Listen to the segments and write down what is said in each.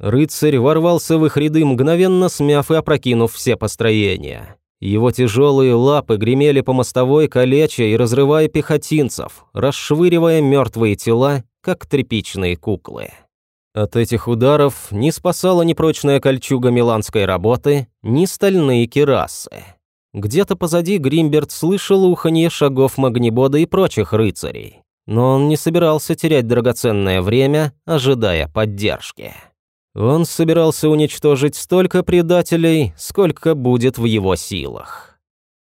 Рыцарь ворвался в их ряды, мгновенно смяв и опрокинув все построения. Его тяжелые лапы гремели по мостовой, калеча и разрывая пехотинцев, расшвыривая мертвые тела, как тряпичные куклы. От этих ударов не спасала ни прочная кольчуга миланской работы, ни стальные керасы. Где-то позади Гримберт слышал уханье шагов Магнибода и прочих рыцарей, но он не собирался терять драгоценное время, ожидая поддержки. Он собирался уничтожить столько предателей, сколько будет в его силах.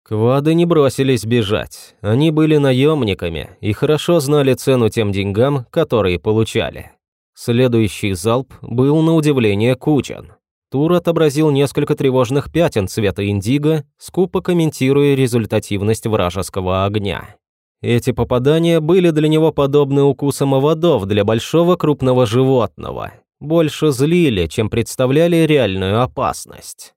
Квады не бросились бежать. Они были наемниками и хорошо знали цену тем деньгам, которые получали. Следующий залп был на удивление кучен. Тур отобразил несколько тревожных пятен цвета индиго, скупо комментируя результативность вражеского огня. Эти попадания были для него подобны укусам оводов для большого крупного животного, больше злили, чем представляли реальную опасность.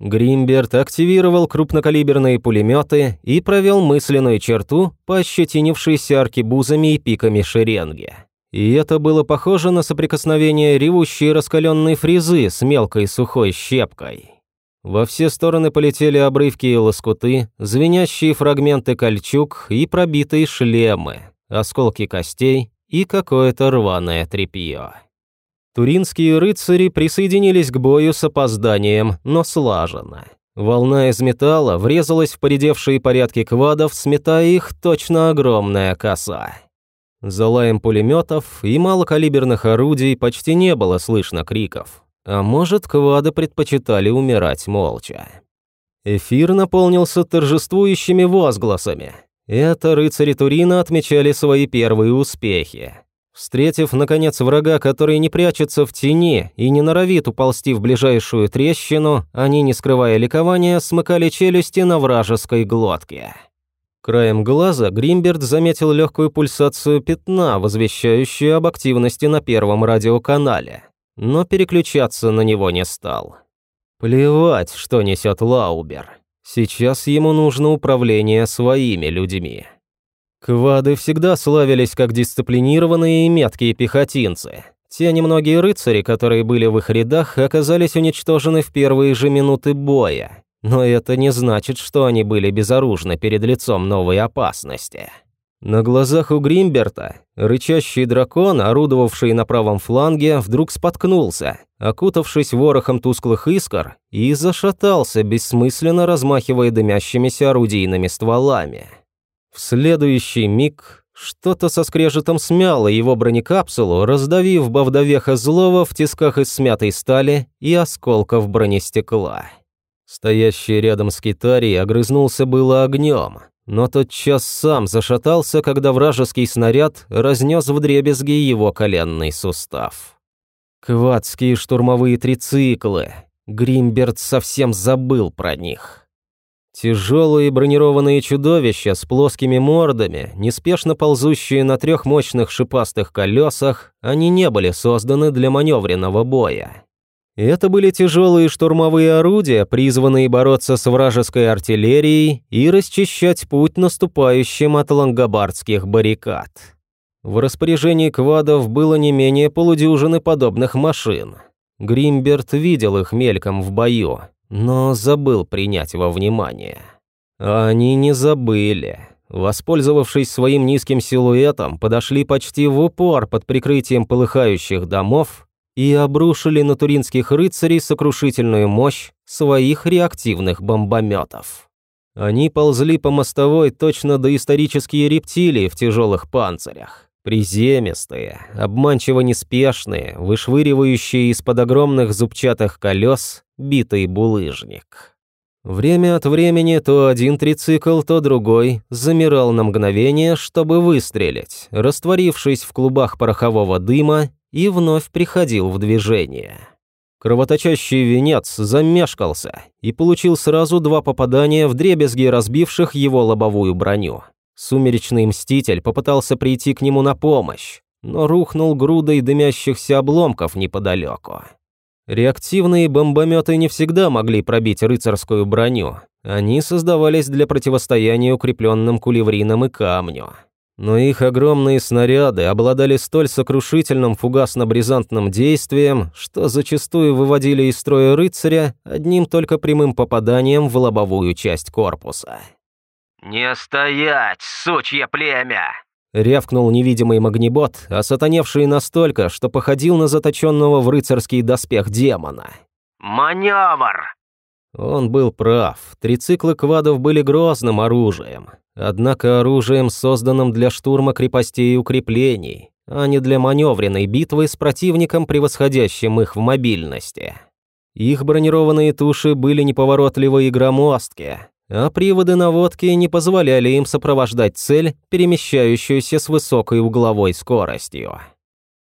Гримберт активировал крупнокалиберные пулеметы и провел мысленную черту по ощетинившейся аркебузами и пиками шеренги. И это было похоже на соприкосновение ревущей раскаленной фрезы с мелкой сухой щепкой. Во все стороны полетели обрывки и лоскуты, звенящие фрагменты кольчуг и пробитые шлемы, осколки костей и какое-то рваное тряпье. Туринские рыцари присоединились к бою с опозданием, но слаженно. Волна из металла врезалась в поредевшие порядки квадов, сметая их точно огромная коса. За лаем пулеметов и малокалиберных орудий почти не было слышно криков. А может, квады предпочитали умирать молча. Эфир наполнился торжествующими возгласами. Это рыцари Турина отмечали свои первые успехи. Встретив, наконец, врага, который не прячется в тени и не норовит уползти в ближайшую трещину, они, не скрывая ликования, смыкали челюсти на вражеской глотке. Краем глаза Гримберт заметил легкую пульсацию пятна, возвещающую об активности на первом радиоканале, но переключаться на него не стал. Плевать, что несет Лаубер. Сейчас ему нужно управление своими людьми. Квады всегда славились как дисциплинированные и меткие пехотинцы. Те немногие рыцари, которые были в их рядах, оказались уничтожены в первые же минуты боя. Но это не значит, что они были безоружны перед лицом новой опасности. На глазах у Гримберта рычащий дракон, орудовавший на правом фланге, вдруг споткнулся, окутавшись ворохом тусклых искр, и зашатался, бессмысленно размахивая дымящимися орудийными стволами. В следующий миг что-то со скрежетом смяло его бронекапсулу, раздавив Бавдовеха злого в тисках из смятой стали и осколков бронестекла. Стоящий рядом с Китарией огрызнулся было огнем, но тот час сам зашатался, когда вражеский снаряд разнес вдребезги его коленный сустав. Квадские штурмовые трициклы. Гримберт совсем забыл про них. Тяжелые бронированные чудовища с плоскими мордами, неспешно ползущие на трех мощных шипастых колесах, они не были созданы для маневренного боя. Это были тяжелые штурмовые орудия, призванные бороться с вражеской артиллерией и расчищать путь наступающим от лангобардских баррикад. В распоряжении квадов было не менее полудюжины подобных машин. Гримберт видел их мельком в бою, но забыл принять во внимание. Они не забыли. Воспользовавшись своим низким силуэтом, подошли почти в упор под прикрытием полыхающих домов и обрушили на туринских рыцарей сокрушительную мощь своих реактивных бомбометов. Они ползли по мостовой точно доисторические рептилии в тяжелых панцирях. Приземистые, обманчиво неспешные, вышвыривающие из-под огромных зубчатых колес битый булыжник. Время от времени то один трицикл, то другой замирал на мгновение, чтобы выстрелить, растворившись в клубах порохового дыма и вновь приходил в движение. Кровоточащий венец замешкался и получил сразу два попадания в дребезги разбивших его лобовую броню. Сумеречный мститель попытался прийти к нему на помощь, но рухнул грудой дымящихся обломков неподалеку. Реактивные бомбометы не всегда могли пробить рыцарскую броню. Они создавались для противостояния укрепленным кулеврином и камню. но их огромные снаряды обладали столь сокрушительным фугасно-бризантным действием, что зачастую выводили из строя рыцаря одним только прямым попаданием в лобовую часть корпуса. «Не стоять, сучье племя!» Рявкнул невидимый магнибот, осатаневший настолько, что походил на заточенного в рыцарский доспех демона. «Маневр!» Он был прав. Трициклы квадов были грозным оружием. Однако оружием, созданным для штурма крепостей и укреплений, а не для маневренной битвы с противником, превосходящим их в мобильности. Их бронированные туши были неповоротливы и громоздкие, а приводы наводки не позволяли им сопровождать цель, перемещающуюся с высокой угловой скоростью.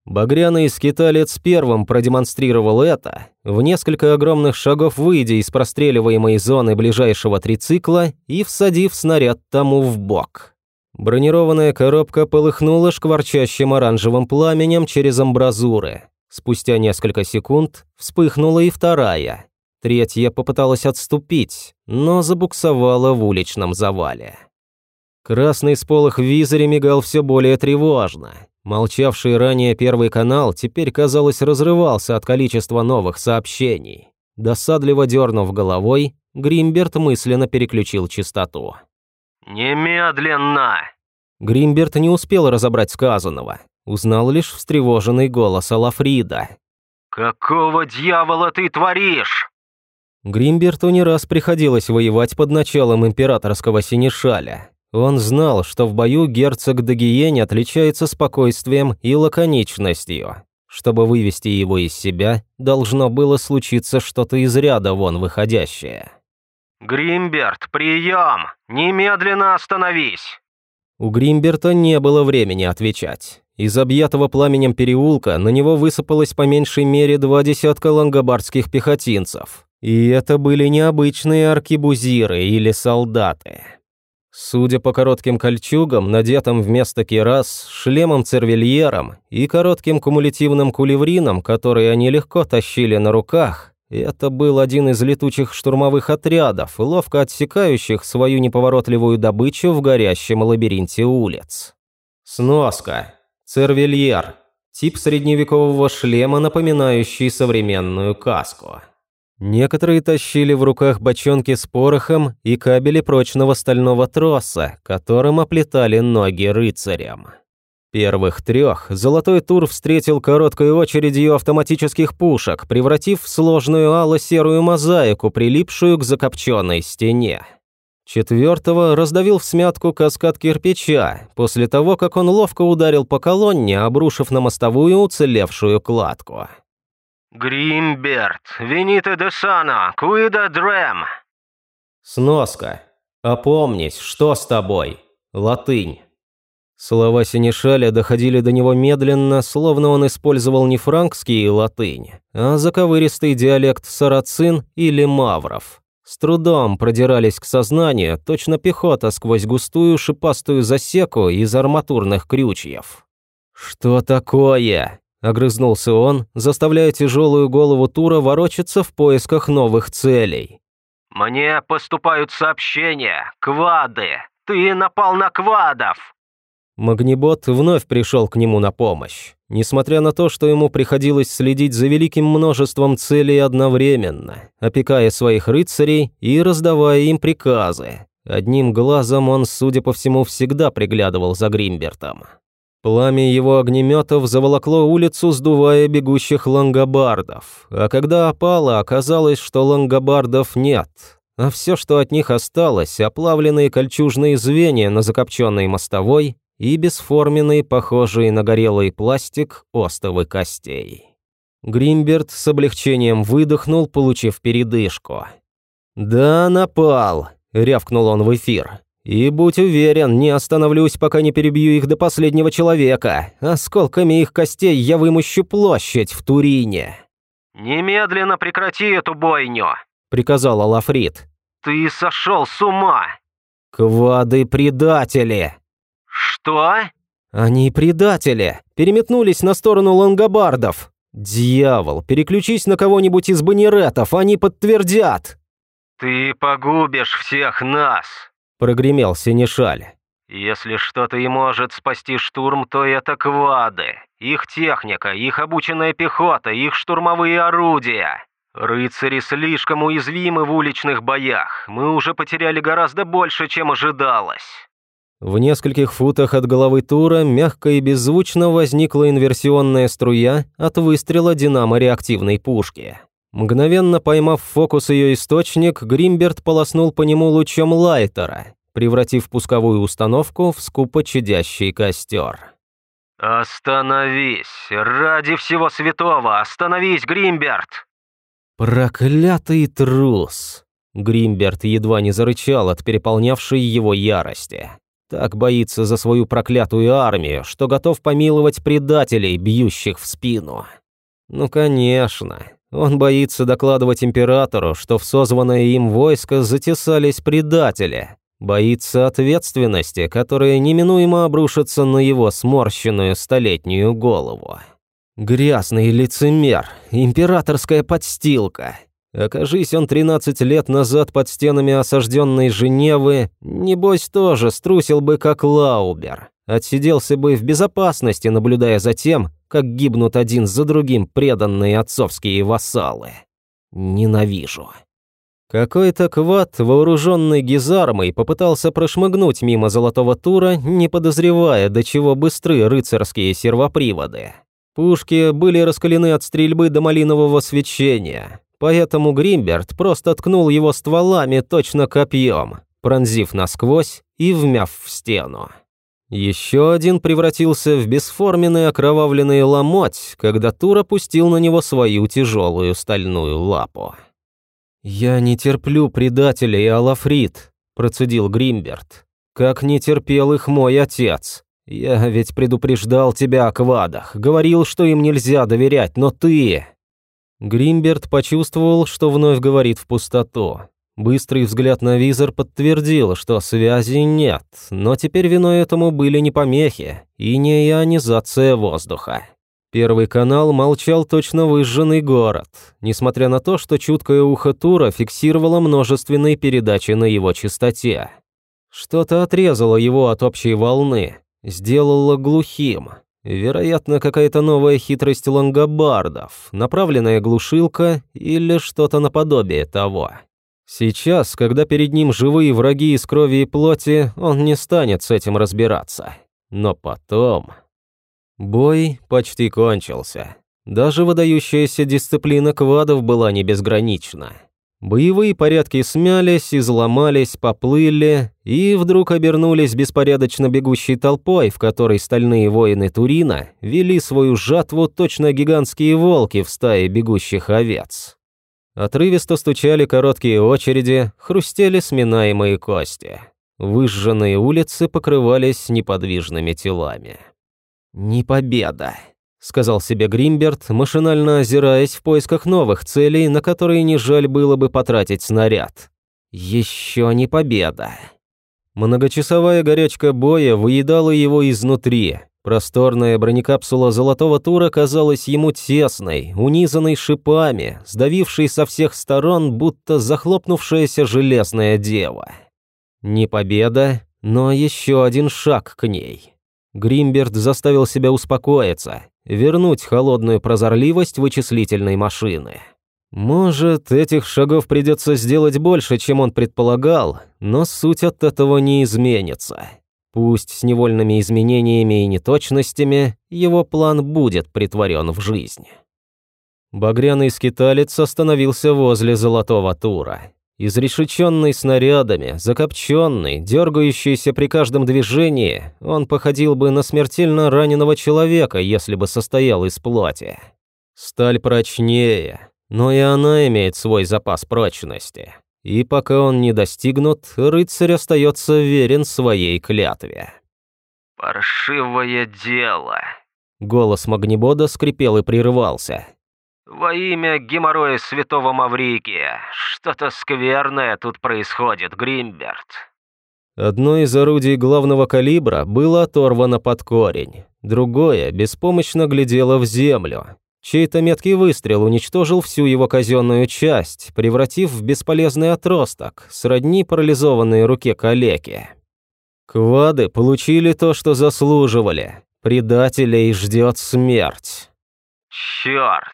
Багряный скиталец первым продемонстрировал это, в несколько огромных шагов выйдя из простреливаемой зоны ближайшего трицикла и всадив снаряд тому в бок. Бронированная коробка полыхнула шкварчащим оранжевым пламенем через амбразуры. Спустя несколько секунд вспыхнула и вторая. Третья попыталась отступить, но забуксовала в уличном завале. Красный сполох в визоре мигал все более тревожно. Молчавший ранее Первый канал теперь, казалось, разрывался от количества новых сообщений. Досадливо дернув головой, Гримберт мысленно переключил частоту. «Немедленно!» Гримберт не успел разобрать сказанного. Узнал лишь встревоженный голос Алафрида. «Какого дьявола ты творишь?» Гримберту не раз приходилось воевать под началом императорского синешаля. Он знал, что в бою герцог Дагиень отличается спокойствием и лаконичностью. Чтобы вывести его из себя, должно было случиться что-то из ряда вон выходящее. «Гримберт, прием! Немедленно остановись!» У Гримберта не было времени отвечать. Из объятого пламенем переулка на него высыпалось по меньшей мере два десятка лангобардских пехотинцев. И это были необычные аркибузиры или солдаты. Судя по коротким кольчугам, надетым вместо кирас, шлемом-цервильером и коротким кумулятивным кулеврином, которые они легко тащили на руках, это был один из летучих штурмовых отрядов, ловко отсекающих свою неповоротливую добычу в горящем лабиринте улиц. Сноска. Цервильер. Тип средневекового шлема, напоминающий современную каску. Некоторые тащили в руках бочонки с порохом и кабели прочного стального троса, которым оплетали ноги рыцарям. Первых трех Золотой Тур встретил короткой очередью автоматических пушек, превратив в сложную ало-серую мозаику, прилипшую к закопченной стене. Четвертого раздавил в смятку каскад кирпича, после того, как он ловко ударил по колонне, обрушив на мостовую уцелевшую кладку. «Гримберт, вините де сана, куида дрем!» Сноска. «Опомнись, что с тобой?» Латынь. Слова Синишаля доходили до него медленно, словно он использовал не франкский латынь, а заковыристый диалект сарацин или мавров. С трудом продирались к сознанию, точно пехота сквозь густую шипастую засеку из арматурных крючьев. «Что такое?» Огрызнулся он, заставляя тяжелую голову Тура ворочаться в поисках новых целей. «Мне поступают сообщения. Квады. Ты напал на квадов!» Магнибот вновь пришел к нему на помощь. Несмотря на то, что ему приходилось следить за великим множеством целей одновременно, опекая своих рыцарей и раздавая им приказы. Одним глазом он, судя по всему, всегда приглядывал за Гримбертом. Пламя его огнеметов заволокло улицу, сдувая бегущих лангобардов. А когда опало, оказалось, что лангобардов нет. А все, что от них осталось, оплавленные кольчужные звенья на закопченной мостовой и бесформенные, похожие на горелый пластик, остовы костей. Гримберт с облегчением выдохнул, получив передышку. «Да, напал», — рявкнул он в эфир. И будь уверен, не остановлюсь, пока не перебью их до последнего человека. Осколками их костей я вымощу площадь в Турине». «Немедленно прекрати эту бойню», — приказал Алафрит. «Ты сошел с ума!» «Квады-предатели!» «Что?» «Они предатели! Переметнулись на сторону лангобардов! Дьявол, переключись на кого-нибудь из банеретов, они подтвердят!» «Ты погубишь всех нас!» Прогремел Синишаль. Если что-то и может спасти штурм, то это квады. Их техника, их обученная пехота, их штурмовые орудия. Рыцари слишком уязвимы в уличных боях. Мы уже потеряли гораздо больше, чем ожидалось. В нескольких футах от головы Тура мягко и беззвучно возникла инверсионная струя от выстрела динамо-реактивной пушки. Мгновенно поймав фокус ее источник, Гримберт полоснул по нему лучом лайтера, превратив пусковую установку в скупо чадящий костер. «Остановись! Ради всего святого! Остановись, Гримберт!» «Проклятый трус!» Гримберт едва не зарычал от переполнявшей его ярости. Так боится за свою проклятую армию, что готов помиловать предателей, бьющих в спину. Ну, конечно, он боится докладывать императору, что в созванное им войско затесались предатели. Боится ответственности, которая неминуемо обрушится на его сморщенную столетнюю голову. Грязный лицемер, императорская подстилка. Окажись он 13 лет назад под стенами осажденной Женевы, небось тоже струсил бы как Лаубер. Отсиделся бы в безопасности, наблюдая за тем, как гибнут один за другим преданные отцовские вассалы. Ненавижу. Какой-то квад, вооруженный гизармой, попытался прошмыгнуть мимо золотого тура, не подозревая, до чего быстры рыцарские сервоприводы. Пушки были раскалены от стрельбы до малинового свечения, поэтому Гримберт просто ткнул его стволами точно копьем, пронзив насквозь и вмяв в стену. Еще один превратился в бесформенный окровавленный ломоть, когда Тур опустил на него свою тяжелую стальную лапу. «Я не терплю предателей, Алафрит», – процедил Гримберт. «Как не терпел их мой отец. Я ведь предупреждал тебя о квадах, говорил, что им нельзя доверять, но ты...» Гримберт почувствовал, что вновь говорит в пустоту. Быстрый взгляд на визор подтвердил, что связи нет, но теперь виной этому были не помехи и не ионизация воздуха. Первый канал молчал точно выжженный город, несмотря на то, что чуткое ухо Тура фиксировало множественные передачи на его частоте. Что-то отрезало его от общей волны, сделало глухим. Вероятно, какая-то новая хитрость лонгобардов, направленная глушилка или что-то наподобие того. Сейчас, когда перед ним живые враги из крови и плоти, он не станет с этим разбираться. Но потом... Бой почти кончился. Даже выдающаяся дисциплина квадов была не безгранична. Боевые порядки смялись, изломались, поплыли и вдруг обернулись беспорядочно бегущей толпой, в которой стальные воины Турина вели свою жатву точно гигантские волки в стае бегущих овец. Отрывисто стучали короткие очереди, хрустели сминаемые кости. Выжженные улицы покрывались неподвижными телами. «Не победа», — сказал себе Гримберт, машинально озираясь в поисках новых целей, на которые не жаль было бы потратить снаряд. «Еще не победа». Многочасовая горячка боя выедала его изнутри, Просторная бронекапсула Золотого Тура казалась ему тесной, унизанной шипами, сдавившей со всех сторон, будто захлопнувшаяся железная дева. Не победа, но еще один шаг к ней. Гримберт заставил себя успокоиться, вернуть холодную прозорливость вычислительной машины. Может, этих шагов придется сделать больше, чем он предполагал, но суть от этого не изменится. Пусть с невольными изменениями и неточностями, его план будет притворен в жизнь. Багряный скиталец остановился возле золотого тура. Изрешеченный снарядами, закопченный, дергающийся при каждом движении, он походил бы на смертельно раненого человека, если бы состоял из плоти. Сталь прочнее, но и она имеет свой запас прочности. И пока он не достигнут, рыцарь остается верен своей клятве. «Паршивое дело!» Голос Магнебода скрипел и прерывался. «Во имя геморроя святого Маврикия, что-то скверное тут происходит, Гримберт». Одно из орудий главного калибра было оторвано под корень, другое беспомощно глядело в землю, Чей-то меткий выстрел уничтожил всю его казенную часть, превратив в бесполезный отросток, сродни парализованной руке калеки. Квады получили то, что заслуживали. Предателей ждет смерть. Черт!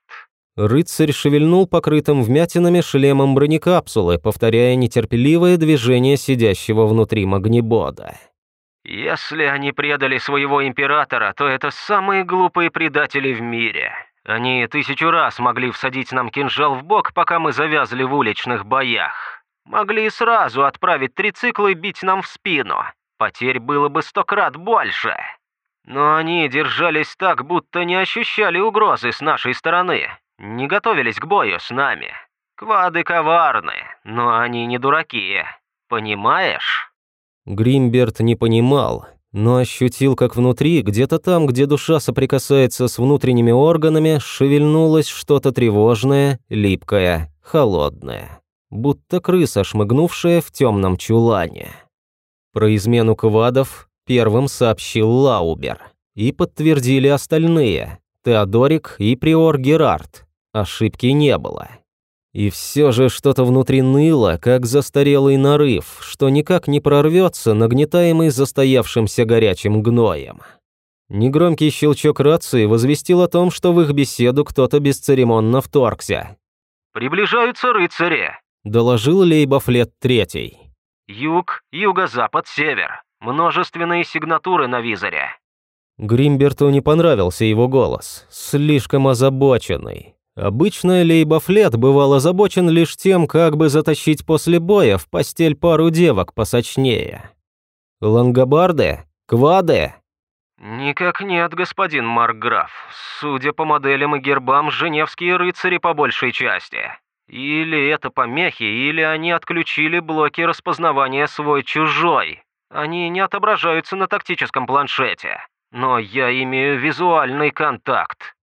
Рыцарь шевельнул покрытым вмятинами шлемом бронекапсулы, повторяя нетерпеливое движение сидящего внутри магнебода. Если они предали своего императора, то это самые глупые предатели в мире. Они тысячу раз могли всадить нам кинжал в бок, пока мы завязли в уличных боях. Могли сразу отправить трициклы и бить нам в спину. Потерь было бы сто крат больше. Но они держались так, будто не ощущали угрозы с нашей стороны. Не готовились к бою с нами. Квады коварны, но они не дураки. Понимаешь? Гримберт не понимал, но ощутил, как внутри, где-то там, где душа соприкасается с внутренними органами, шевельнулось что-то тревожное, липкое, холодное. Будто крыса, шмыгнувшая в темном чулане. Про измену квадов первым сообщил Лаубер. И подтвердили остальные – Теодорик и Приор Герард. Ошибки не было. И все же что-то внутри ныло, как застарелый нарыв, что никак не прорвется, нагнетаемый застоявшимся горячим гноем. Негромкий щелчок рации возвестил о том, что в их беседу кто-то бесцеремонно вторгся. «Приближаются рыцари», – доложил Лейбофлет Третий. «Юг, юго-запад, север. Множественные сигнатуры на визоре». Гримберту не понравился его голос, слишком озабоченный. Обычно Лейбофлет бывал озабочен лишь тем, как бы затащить после боя в постель пару девок посочнее. Лангобарды? Квады? «Никак нет, господин Маркграф. Судя по моделям и гербам, женевские рыцари по большей части. Или это помехи, или они отключили блоки распознавания свой-чужой. Они не отображаются на тактическом планшете. Но я имею визуальный контакт».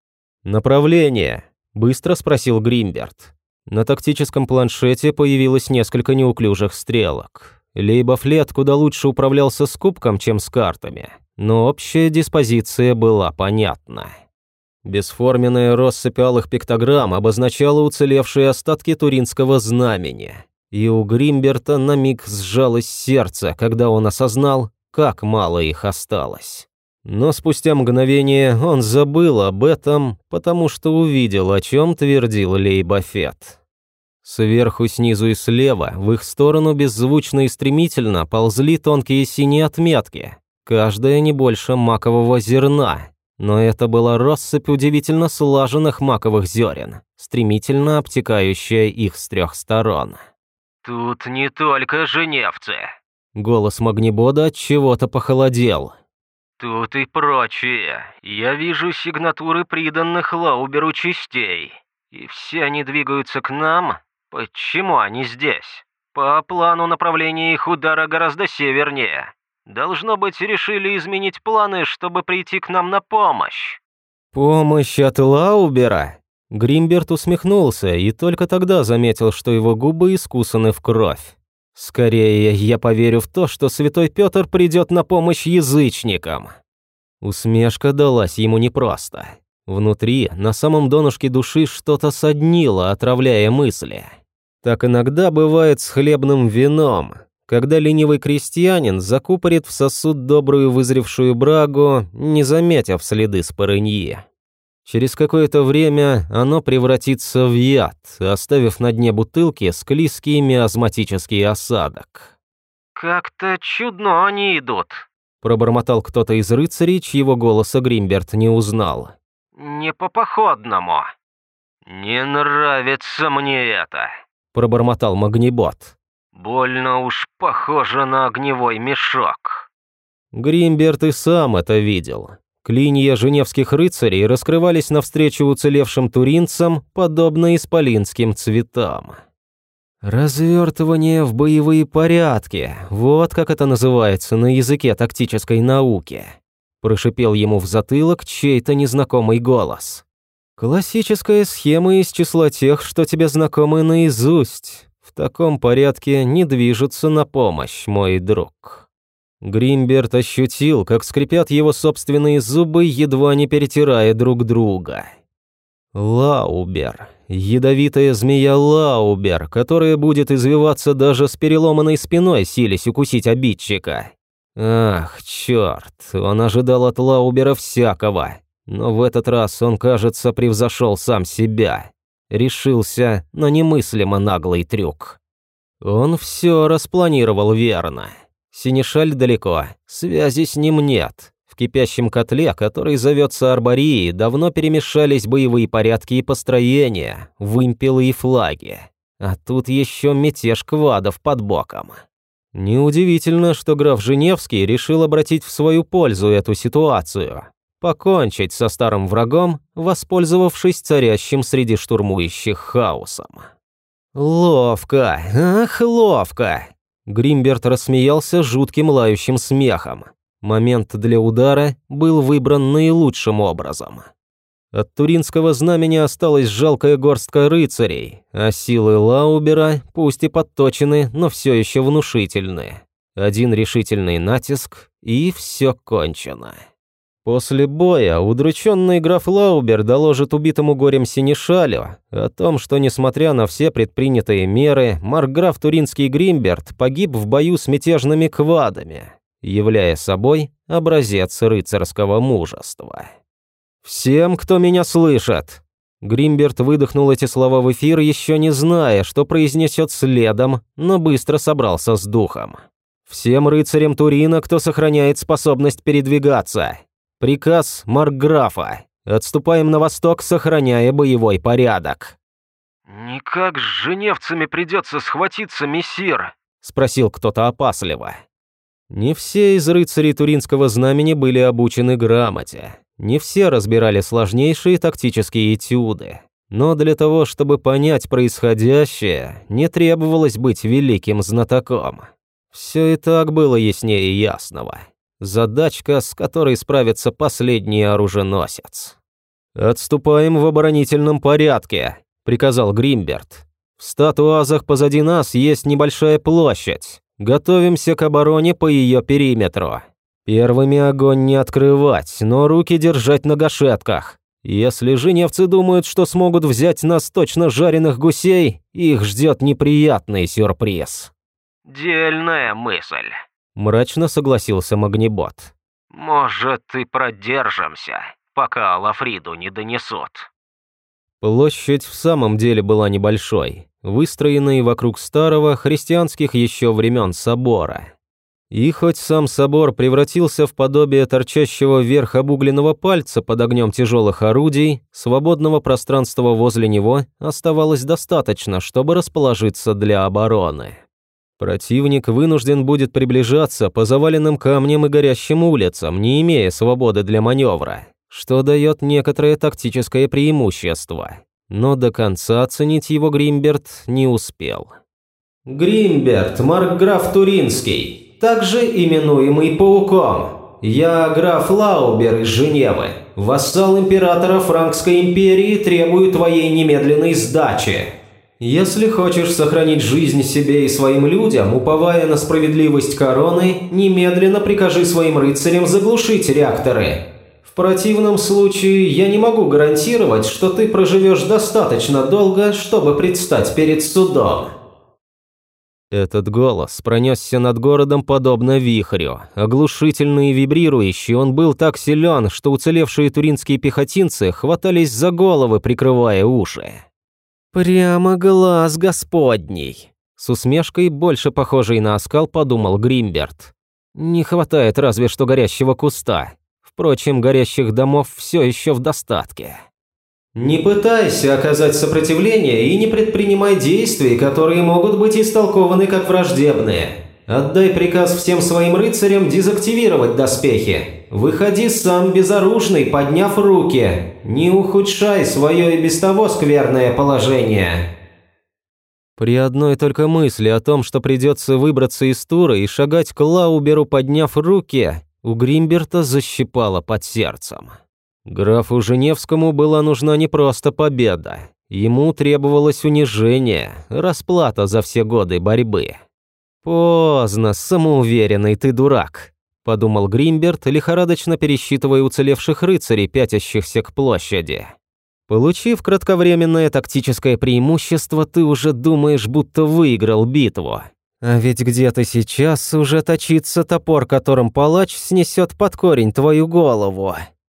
«Направление?» – быстро спросил Гримберт. На тактическом планшете появилось несколько неуклюжих стрелок. Лейбофлет куда лучше управлялся с кубком, чем с картами, но общая диспозиция была понятна. Бесформенная россыпь алых пиктограмм обозначала уцелевшие остатки туринского знамени. И у Гримберта на миг сжалось сердце, когда он осознал, как мало их осталось. Но спустя мгновение он забыл об этом, потому что увидел, о чем твердил Лейбофет. Сверху, снизу и слева в их сторону беззвучно и стремительно ползли тонкие синие отметки, каждая не больше макового зерна, но это была россыпь удивительно слаженных маковых зерен, стремительно обтекающая их с трех сторон. «Тут не только женевцы». Голос Магнибода от чего-то похолодел. «Тут и прочие. Я вижу сигнатуры приданных Лауберу частей. И все они двигаются к нам. Почему они здесь? По плану направления их удара гораздо севернее. Должно быть, решили изменить планы, чтобы прийти к нам на помощь». «Помощь от Лаубера?» Гримберт усмехнулся и только тогда заметил, что его губы искусаны в кровь. «Скорее я поверю в то, что святой Петр придет на помощь язычникам». Усмешка далась ему непросто. Внутри, на самом донышке души, что-то соднило, отравляя мысли. Так иногда бывает с хлебным вином когда ленивый крестьянин закупорит в сосуд добрую вызревшую брагу, не заметив следы спорыньи. Через какое-то время оно превратится в яд, оставив на дне бутылки склизкий миазматический осадок. «Как-то чудно они идут», – пробормотал кто-то из рыцарей, чьего голоса Гримберт не узнал. «Не по походному». «Не нравится мне это», – пробормотал Магнибот. Больно уж похоже на огневой мешок. Гримберт и сам это видел. Клинья женевских рыцарей раскрывались навстречу уцелевшим туринцам, подобно исполинским цветам. Развертывание в боевые порядки, вот как это называется на языке тактической науки. Прошипел ему в затылок чей-то незнакомый голос. Классическая схема из числа тех, что тебе знакомы наизусть. В таком порядке не движется на помощь, мой друг». Гримберт ощутил, как скрипят его собственные зубы, едва не перетирая друг друга. Лаубер. Ядовитая змея Лаубер, которая будет извиваться даже с переломанной спиной, силясь укусить обидчика. Ах, черт, он ожидал от Лаубера всякого. Но в этот раз он, кажется, превзошел сам себя. Решился на немыслимо наглый трюк. Он все распланировал верно. Синешаль далеко, связи с ним нет. В кипящем котле, который зовется Арборией, давно перемешались боевые порядки и построения, вымпелы и флаги. А тут еще мятеж квадов под боком. Неудивительно, что граф Женевский решил обратить в свою пользу эту ситуацию. Покончить со старым врагом, воспользовавшись царящим среди штурмующих хаосом. «Ловко! Ах, ловко!» Гримберт рассмеялся жутким лающим смехом. Момент для удара был выбран наилучшим образом. От туринского знамени осталась жалкая горстка рыцарей, а силы Лаубера, пусть и подточены, но все еще внушительны. Один решительный натиск, и все кончено. После боя удрученный граф Лаубер доложит убитому горем Синишалю о том, что, несмотря на все предпринятые меры, маркграф Туринский Гримберт погиб в бою с мятежными квадами, являя собой образец рыцарского мужества. «Всем, кто меня слышит!» Гримберт выдохнул эти слова в эфир, еще не зная, что произнесет следом, но быстро собрался с духом. «Всем рыцарям Турина, кто сохраняет способность передвигаться. Приказ Маркграфа. Отступаем на восток, сохраняя боевой порядок». «Никак с женевцами придется схватиться, мессир?» – спросил кто-то опасливо. Не все из рыцарей Туринского знамени были обучены грамоте. Не все разбирали сложнейшие тактические этюды. Но для того, чтобы понять происходящее, не требовалось быть великим знатоком. Все и так было яснее ясного. Задачка, с которой справится последний оруженосец. «Отступаем в оборонительном порядке», — приказал Гримберт. «В статуазах позади нас есть небольшая площадь. Готовимся к обороне по ее периметру. Первыми огонь не открывать, но руки держать на гашетках. Если женевцы думают, что смогут взять нас точно жареных гусей, их ждет неприятный сюрприз. «Дельная мысль», – мрачно согласился Магнибот. «Может, и продержимся, пока Лафриду не донесут». Площадь в самом деле была небольшой, выстроенной вокруг старого христианских еще времен собора. И хоть сам собор превратился в подобие торчащего вверх обугленного пальца под огнем тяжелых орудий, свободного пространства возле него оставалось достаточно, чтобы расположиться для обороны. Противник вынужден будет приближаться по заваленным камням и горящим улицам, не имея свободы для маневра, что дает некоторое тактическое преимущество. Но до конца оценить его Гримберт не успел. «Гримберт, маркграф Туринский», также именуемый Пауком. Я граф Лаубер из Женевы. Вассал императора Франкской империи требую твоей немедленной сдачи. Если хочешь сохранить жизнь себе и своим людям, уповая на справедливость короны, немедленно прикажи своим рыцарям заглушить реакторы. В противном случае я не могу гарантировать, что ты проживешь достаточно долго, чтобы предстать перед судом. Этот голос пронесся над городом подобно вихрю. Оглушительный и вибрирующий, он был так силен, что уцелевшие туринские пехотинцы хватались за головы, прикрывая уши. «Прямо глаз господний!» С усмешкой, больше похожей на оскал, подумал Гримберт. «Не хватает разве что горящего куста. Впрочем, горящих домов все еще в достатке». Не пытайся оказать сопротивление и не предпринимай действий, которые могут быть истолкованы как враждебные. Отдай приказ всем своим рыцарям дезактивировать доспехи. Выходи сам безоружный, подняв руки. Не ухудшай свое и без того скверное положение. При одной только мысли о том, что придется выбраться из тура и шагать к Лауберу, подняв руки, у Гримберта защипало под сердцем. Графу Женевскому была нужна не просто победа. Ему требовалось унижение, расплата за все годы борьбы. «Поздно, самоуверенный ты дурак», – подумал Гримберт, лихорадочно пересчитывая уцелевших рыцарей, пятящихся к площади. Получив кратковременное тактическое преимущество, ты уже думаешь, будто выиграл битву. А ведь где-то сейчас уже точится топор, которым палач снесет под корень твою голову.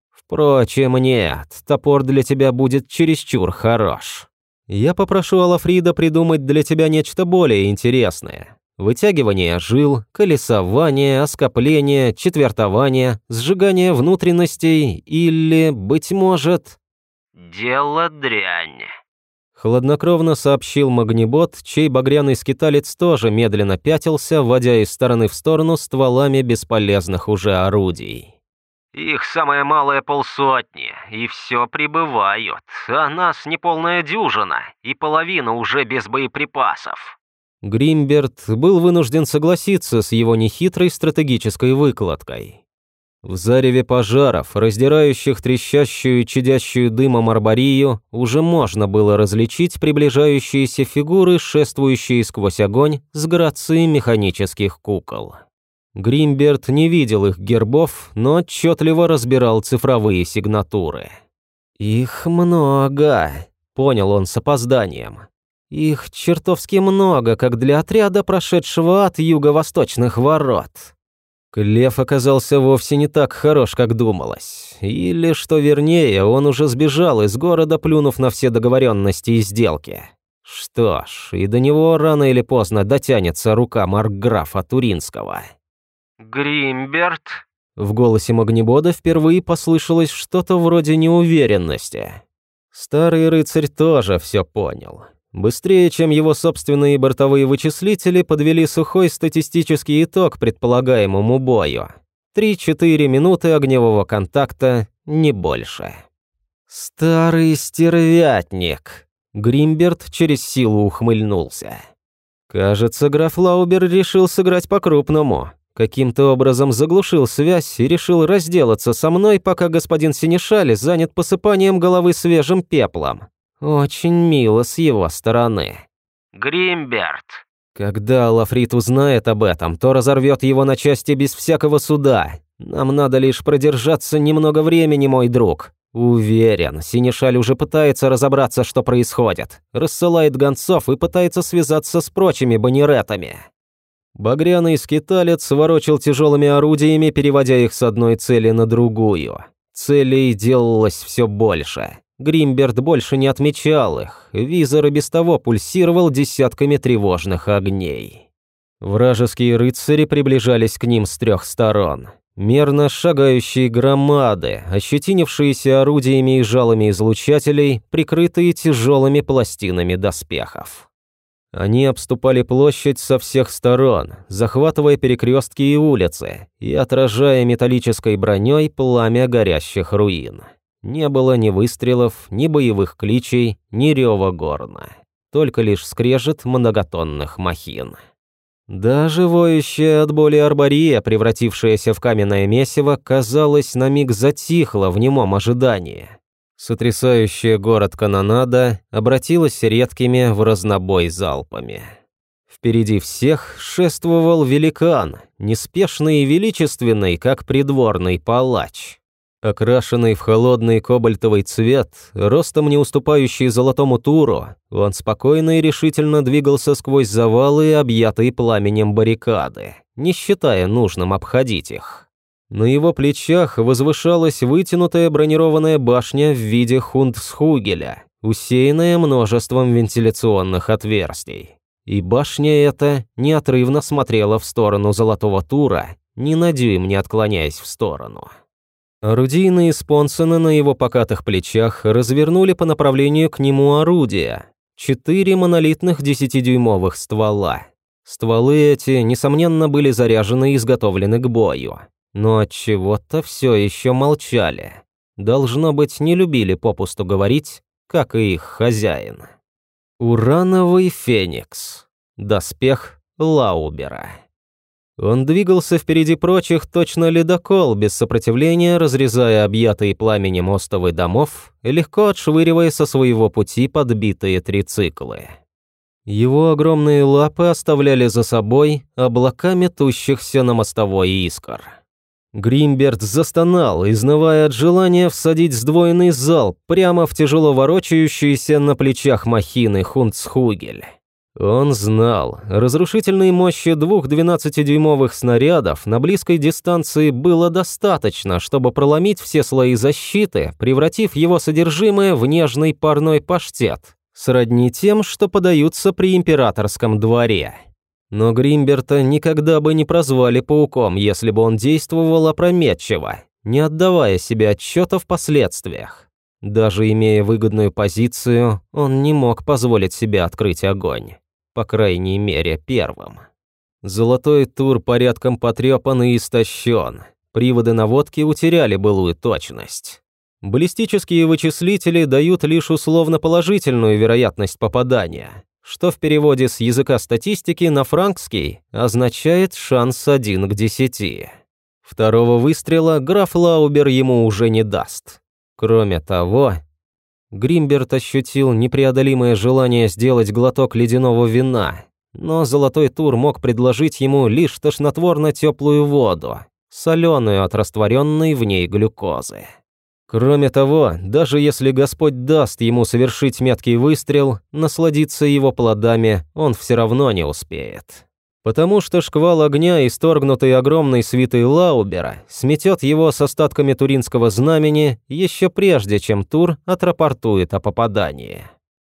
Впрочем, нет, топор для тебя будет чересчур хорош. Я попрошу Алафрида придумать для тебя нечто более интересное. Вытягивание жил, колесование, оскопление, четвертование, сжигание внутренностей или, быть может... «Дело дрянь», — хладнокровно сообщил Магнибот, чей багряный скиталец тоже медленно пятился, водя из стороны в сторону стволами бесполезных уже орудий. «Их самое малое полсотни, и все прибывают, а нас неполная дюжина, и половина уже без боеприпасов». Гримберт был вынужден согласиться с его нехитрой стратегической выкладкой. В зареве пожаров, раздирающих трещащую и чадящую дымом арборию, уже можно было различить приближающиеся фигуры, шествующие сквозь огонь с грацией механических кукол. Гримберт не видел их гербов, но отчетливо разбирал цифровые сигнатуры. «Их много», — понял он с опозданием. Их чертовски много, как для отряда, прошедшего от юго-восточных ворот. Клев оказался вовсе не так хорош, как думалось. Или, что вернее, он уже сбежал из города, плюнув на все договоренности и сделки. Что ж, и до него рано или поздно дотянется рука Маркграфа Туринского. «Гримберт?» В голосе Магнебода впервые послышалось что-то вроде неуверенности. Старый рыцарь тоже все понял. Быстрее, чем его собственные бортовые вычислители подвели сухой статистический итог предполагаемому бою. 3-4 минуты огневого контакта, не больше. «Старый стервятник!» Гримберт через силу ухмыльнулся. Кажется, граф Лаубер решил сыграть по-крупному. Каким-то образом заглушил связь и решил разделаться со мной, пока господин Синишаль занят посыпанием головы свежим пеплом. Очень мило с его стороны. Гримберт. Когда Лафрит узнает об этом, то разорвет его на части без всякого суда. Нам надо лишь продержаться немного времени, мой друг. Уверен, Синишаль уже пытается разобраться, что происходит. Рассылает гонцов и пытается связаться с прочими банеретами. Багряный скиталец ворочал тяжелыми орудиями, переводя их с одной цели на другую. Целей делалось все больше. Гримберт больше не отмечал их, визор и без того пульсировал десятками тревожных огней. Вражеские рыцари приближались к ним с трех сторон. Мерно шагающие громады, ощетинившиеся орудиями и жалами излучателей, прикрытые тяжелыми пластинами доспехов. Они обступали площадь со всех сторон, захватывая перекрестки и улицы и отражая металлической броней пламя горящих руин. Не было ни выстрелов, ни боевых кличей, ни рева горна. Только лишь скрежет многотонных махин. Даже воющая от боли арбория, превратившаяся в каменное месиво, казалось, на миг затихла в немом ожидании. Сотрясающая город канонада обратилась редкими в разнобой залпами. Впереди всех шествовал великан, неспешный и величественный, как придворный палач. Окрашенный в холодный кобальтовый цвет, ростом не уступающий золотому туру, он спокойно и решительно двигался сквозь завалы, объятые пламенем баррикады, не считая нужным обходить их. На его плечах возвышалась вытянутая бронированная башня в виде хундсхугеля, усеянная множеством вентиляционных отверстий. И башня эта неотрывно смотрела в сторону Золотого Тура, ни на дюйм не отклоняясь в сторону. Орудийные спонсоны на его покатых плечах развернули по направлению к нему орудия. Четыре монолитных десятидюймовых ствола. Стволы эти, несомненно, были заряжены и изготовлены к бою. Но от чего-то все еще молчали. Должно быть, не любили попусту говорить, как и их хозяин. Урановый феникс. Доспех Лаубера. Он двигался впереди прочих точно ледокол, без сопротивления разрезая объятые пламенем остовы домов и легко отшвыривая со своего пути подбитые трициклы. Его огромные лапы оставляли за собой облака метущихся на мостовой искр. Гримберт застонал, изнывая от желания всадить сдвоенный зал прямо в тяжело ворочающийся на плечах махины Хунцхугель. Он знал, разрушительной мощи двух 12-дюймовых снарядов на близкой дистанции было достаточно, чтобы проломить все слои защиты, превратив его содержимое в нежный парной паштет, сродни тем, что подаются при императорском дворе. Но Гримберта никогда бы не прозвали пауком, если бы он действовал опрометчиво, не отдавая себе отчета в последствиях. Даже имея выгодную позицию, он не мог позволить себе открыть огонь по крайней мере, первым. Золотой тур порядком потрепан и истощен. Приводы наводки утеряли былую точность. Баллистические вычислители дают лишь условно-положительную вероятность попадания, что в переводе с языка статистики на франкский означает шанс 1 к 10. Второго выстрела граф Лаубер ему уже не даст. Кроме того, Гримберт ощутил непреодолимое желание сделать глоток ледяного вина, но Золотой Тур мог предложить ему лишь тошнотворно теплую воду, соленую от растворенной в ней глюкозы. Кроме того, даже если Господь даст ему совершить меткий выстрел, насладиться его плодами он все равно не успеет потому что шквал огня, исторгнутый огромной свитой Лаубера, сметет его с остатками туринского знамени еще прежде, чем Тур отрапортует о попадании.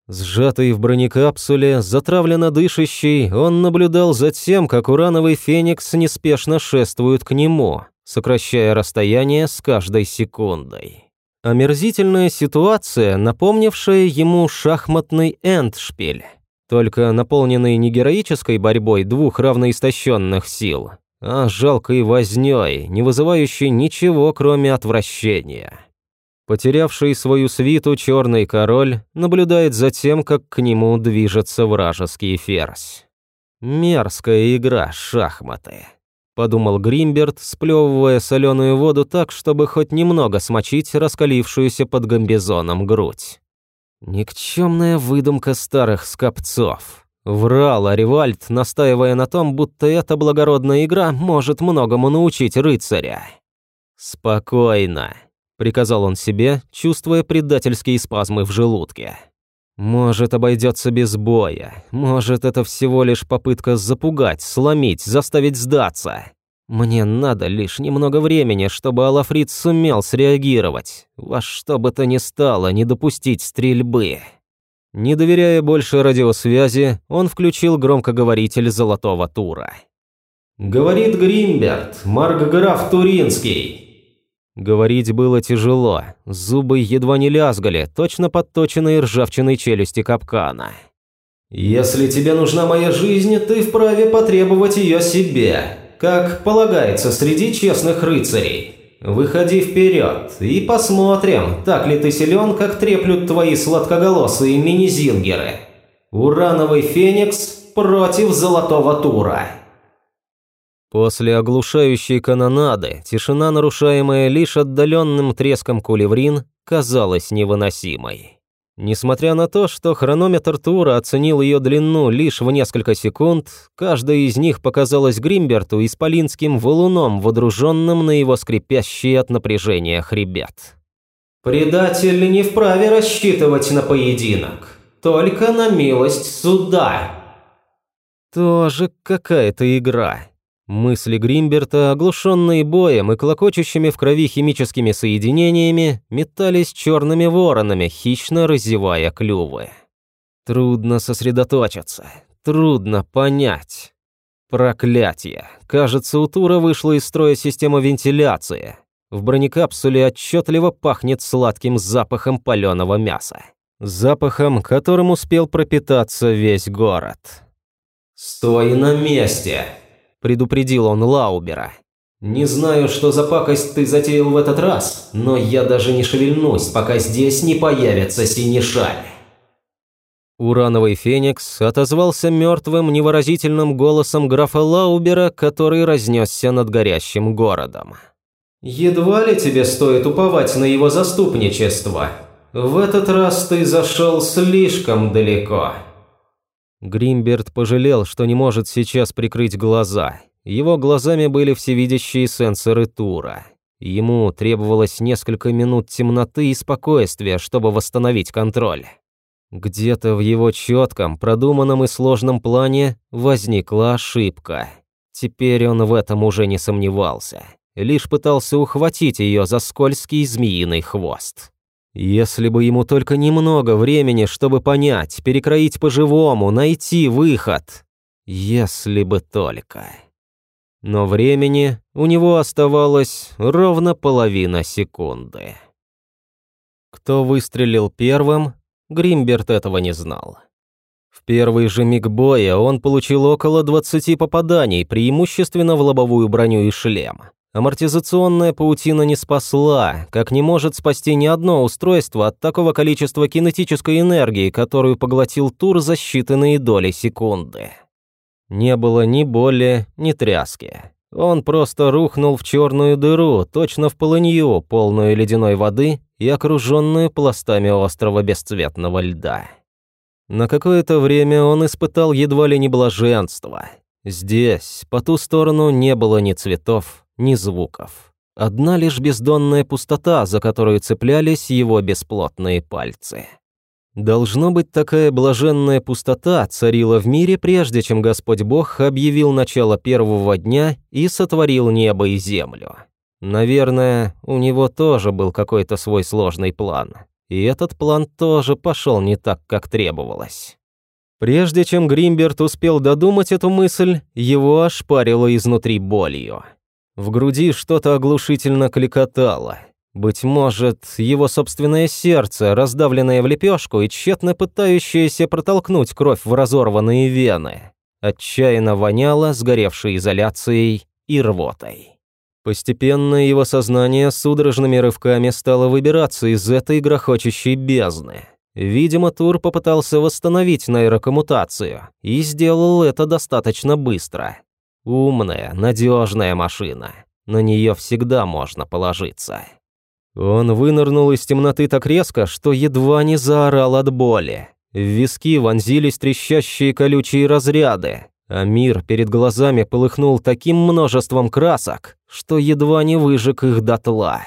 Сжатый в бронекапсуле, затравленно дышащий, он наблюдал за тем, как урановый феникс неспешно шествует к нему, сокращая расстояние с каждой секундой. Омерзительная ситуация, напомнившая ему шахматный эндшпиль только наполненный не героической борьбой двух равноистощенных сил, а жалкой вознёй, не вызывающей ничего, кроме отвращения. Потерявший свою свиту черный король наблюдает за тем, как к нему движется вражеский ферзь. «Мерзкая игра шахматы», — подумал Гримберт, сплевывая соленую воду так, чтобы хоть немного смочить раскалившуюся под гамбизоном грудь. Никчемная выдумка старых скопцов. Врал Аривальд, настаивая на том, будто эта благородная игра может многому научить рыцаря. «Спокойно», — приказал он себе, чувствуя предательские спазмы в желудке. «Может, обойдется без боя. Может, это всего лишь попытка запугать, сломить, заставить сдаться. Мне надо лишь немного времени, чтобы Алафрит сумел среагировать. Во что бы то ни стало, не допустить стрельбы. Не доверяя больше радиосвязи, он включил громкоговоритель золотого тура. «Говорит Гримберт, маркграф Туринский». Говорить было тяжело, зубы едва не лязгали, точно подточенные ржавчиной челюсти капкана. «Если тебе нужна моя жизнь, ты вправе потребовать ее себе как полагается среди честных рыцарей. Выходи вперед и посмотрим, так ли ты силен, как треплют твои сладкоголосые мини-зингеры. Урановый феникс против золотого тура. После оглушающей канонады тишина, нарушаемая лишь отдаленным треском кулеврин, казалась невыносимой. Несмотря на то, что хронометр тура оценил ее длину лишь в несколько секунд, каждая из них показалась Гримберту исполинским валуном, водруженным на его скрипящий от напряжения хребет. «Предатель не вправе рассчитывать на поединок, только на милость суда». «Тоже какая-то игра», Мысли Гримберта, оглушенные боем и клокочущими в крови химическими соединениями, метались черными воронами, хищно разевая клювы. Трудно сосредоточиться, трудно понять. Проклятие. Кажется, у Тура вышла из строя система вентиляции. В бронекапсуле отчетливо пахнет сладким запахом паленого мяса. Запахом, которым успел пропитаться весь город. «Стой на месте!» – предупредил он Лаубера. «Не знаю, что за пакость ты затеял в этот раз, но я даже не шевельнусь, пока здесь не появится синешаль». Урановый Феникс отозвался мертвым невыразительным голосом графа Лаубера, который разнесся над горящим городом. «Едва ли тебе стоит уповать на его заступничество. В этот раз ты зашел слишком далеко». Гримберт пожалел, что не может сейчас прикрыть глаза. Его глазами были всевидящие сенсоры Тура. Ему требовалось несколько минут темноты и спокойствия, чтобы восстановить контроль. Где-то в его четком, продуманном и сложном плане возникла ошибка. Теперь он в этом уже не сомневался. Лишь пытался ухватить ее за скользкий змеиный хвост. Если бы ему только немного времени, чтобы понять, перекроить по-живому, найти выход. Если бы только. Но времени у него оставалось ровно половина секунды. Кто выстрелил первым, Гримберт этого не знал. В первый же миг боя он получил около 20 попаданий, преимущественно в лобовую броню и шлем. Амортизационная паутина не спасла, как не может спасти ни одно устройство от такого количества кинетической энергии, которую поглотил Тур за считанные доли секунды. Не было ни боли, ни тряски. Он просто рухнул в черную дыру, точно в полынью, полную ледяной воды и окруженную пластами острого бесцветного льда. На какое-то время он испытал едва ли не блаженство. Здесь, по ту сторону, не было ни цветов, ни звуков. Одна лишь бездонная пустота, за которую цеплялись его бесплотные пальцы. Должно быть, такая блаженная пустота царила в мире, прежде чем Господь Бог объявил начало первого дня и сотворил небо и землю. Наверное, у него тоже был какой-то свой сложный план. И этот план тоже пошел не так, как требовалось. Прежде чем Гримберт успел додумать эту мысль, его ошпарило изнутри болью. В груди что-то оглушительно кликотало. Быть может, его собственное сердце, раздавленное в лепешку и тщетно пытающееся протолкнуть кровь в разорванные вены, отчаянно воняло сгоревшей изоляцией и рвотой. Постепенно его сознание судорожными рывками стало выбираться из этой грохочущей бездны. Видимо, Тур попытался восстановить нейрокоммутацию и сделал это достаточно быстро. Умная, надежная машина. На нее всегда можно положиться. Он вынырнул из темноты так резко, что едва не заорал от боли. В виски вонзились трещащие колючие разряды, а мир перед глазами полыхнул таким множеством красок, что едва не выжег их дотла.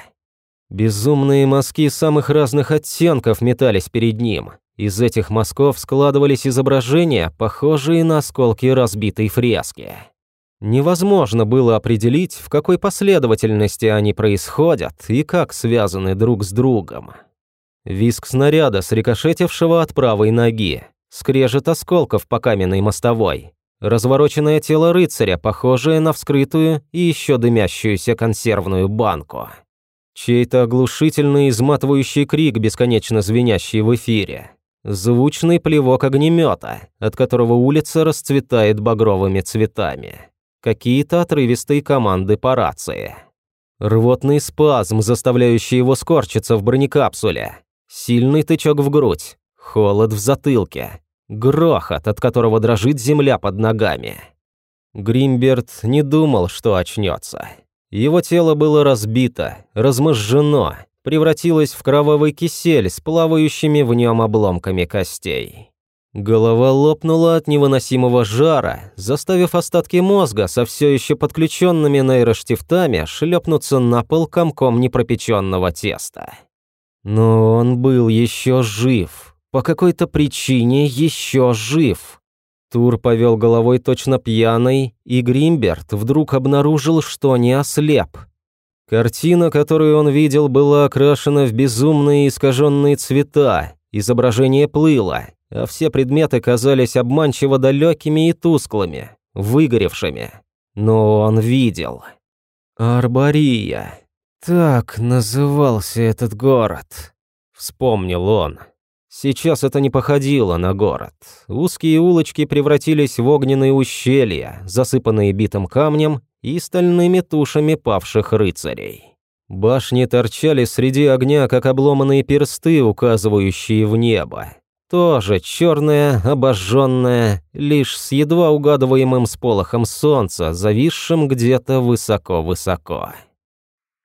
Безумные мазки самых разных оттенков метались перед ним. Из этих мазков складывались изображения, похожие на осколки разбитой фрески. Невозможно было определить, в какой последовательности они происходят и как связаны друг с другом. Виск снаряда, срикошетившего от правой ноги, скрежет осколков по каменной мостовой, развороченное тело рыцаря, похожее на вскрытую и еще дымящуюся консервную банку. Чей-то оглушительный изматывающий крик, бесконечно звенящий в эфире. Звучный плевок огнемета, от которого улица расцветает багровыми цветами какие-то отрывистые команды по рации. Рвотный спазм, заставляющий его скорчиться в бронекапсуле. Сильный тычок в грудь. Холод в затылке. Грохот, от которого дрожит земля под ногами. Гримберт не думал, что очнется. Его тело было разбито, размозжено, превратилось в кровавый кисель с плавающими в нем обломками костей. Голова лопнула от невыносимого жара, заставив остатки мозга со все еще подключенными нейроштифтами шлепнуться на пол комком непропеченного теста. Но он был еще жив. По какой-то причине еще жив. Тур повел головой точно пьяный, и Гримберт вдруг обнаружил, что не ослеп. Картина, которую он видел, была окрашена в безумные искаженные цвета, изображение плыло, а все предметы казались обманчиво далекими и тусклыми, выгоревшими. Но он видел. Арбория. Так назывался этот город. Вспомнил он. Сейчас это не походило на город. Узкие улочки превратились в огненные ущелья, засыпанные битым камнем и стальными тушами павших рыцарей. Башни торчали среди огня, как обломанные персты, указывающие в небо. Тоже черная, обожженная, лишь с едва угадываемым сполохом солнца, зависшим где-то высоко-высоко.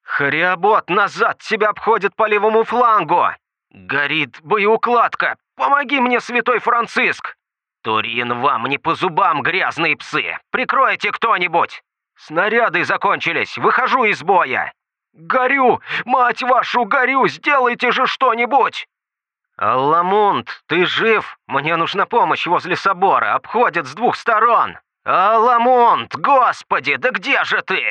«Хариабот, назад! Тебя обходят по левому флангу! Горит боеукладка! Помоги мне, святой Франциск! Турин вам не по зубам, грязные псы! Прикройте кто-нибудь! Снаряды закончились! Выхожу из боя! Горю! Мать вашу, горю! Сделайте же что-нибудь!» «Алламунд, ты жив? Мне нужна помощь возле собора, обходят с двух сторон!» «Алламунд, господи, да где же ты?»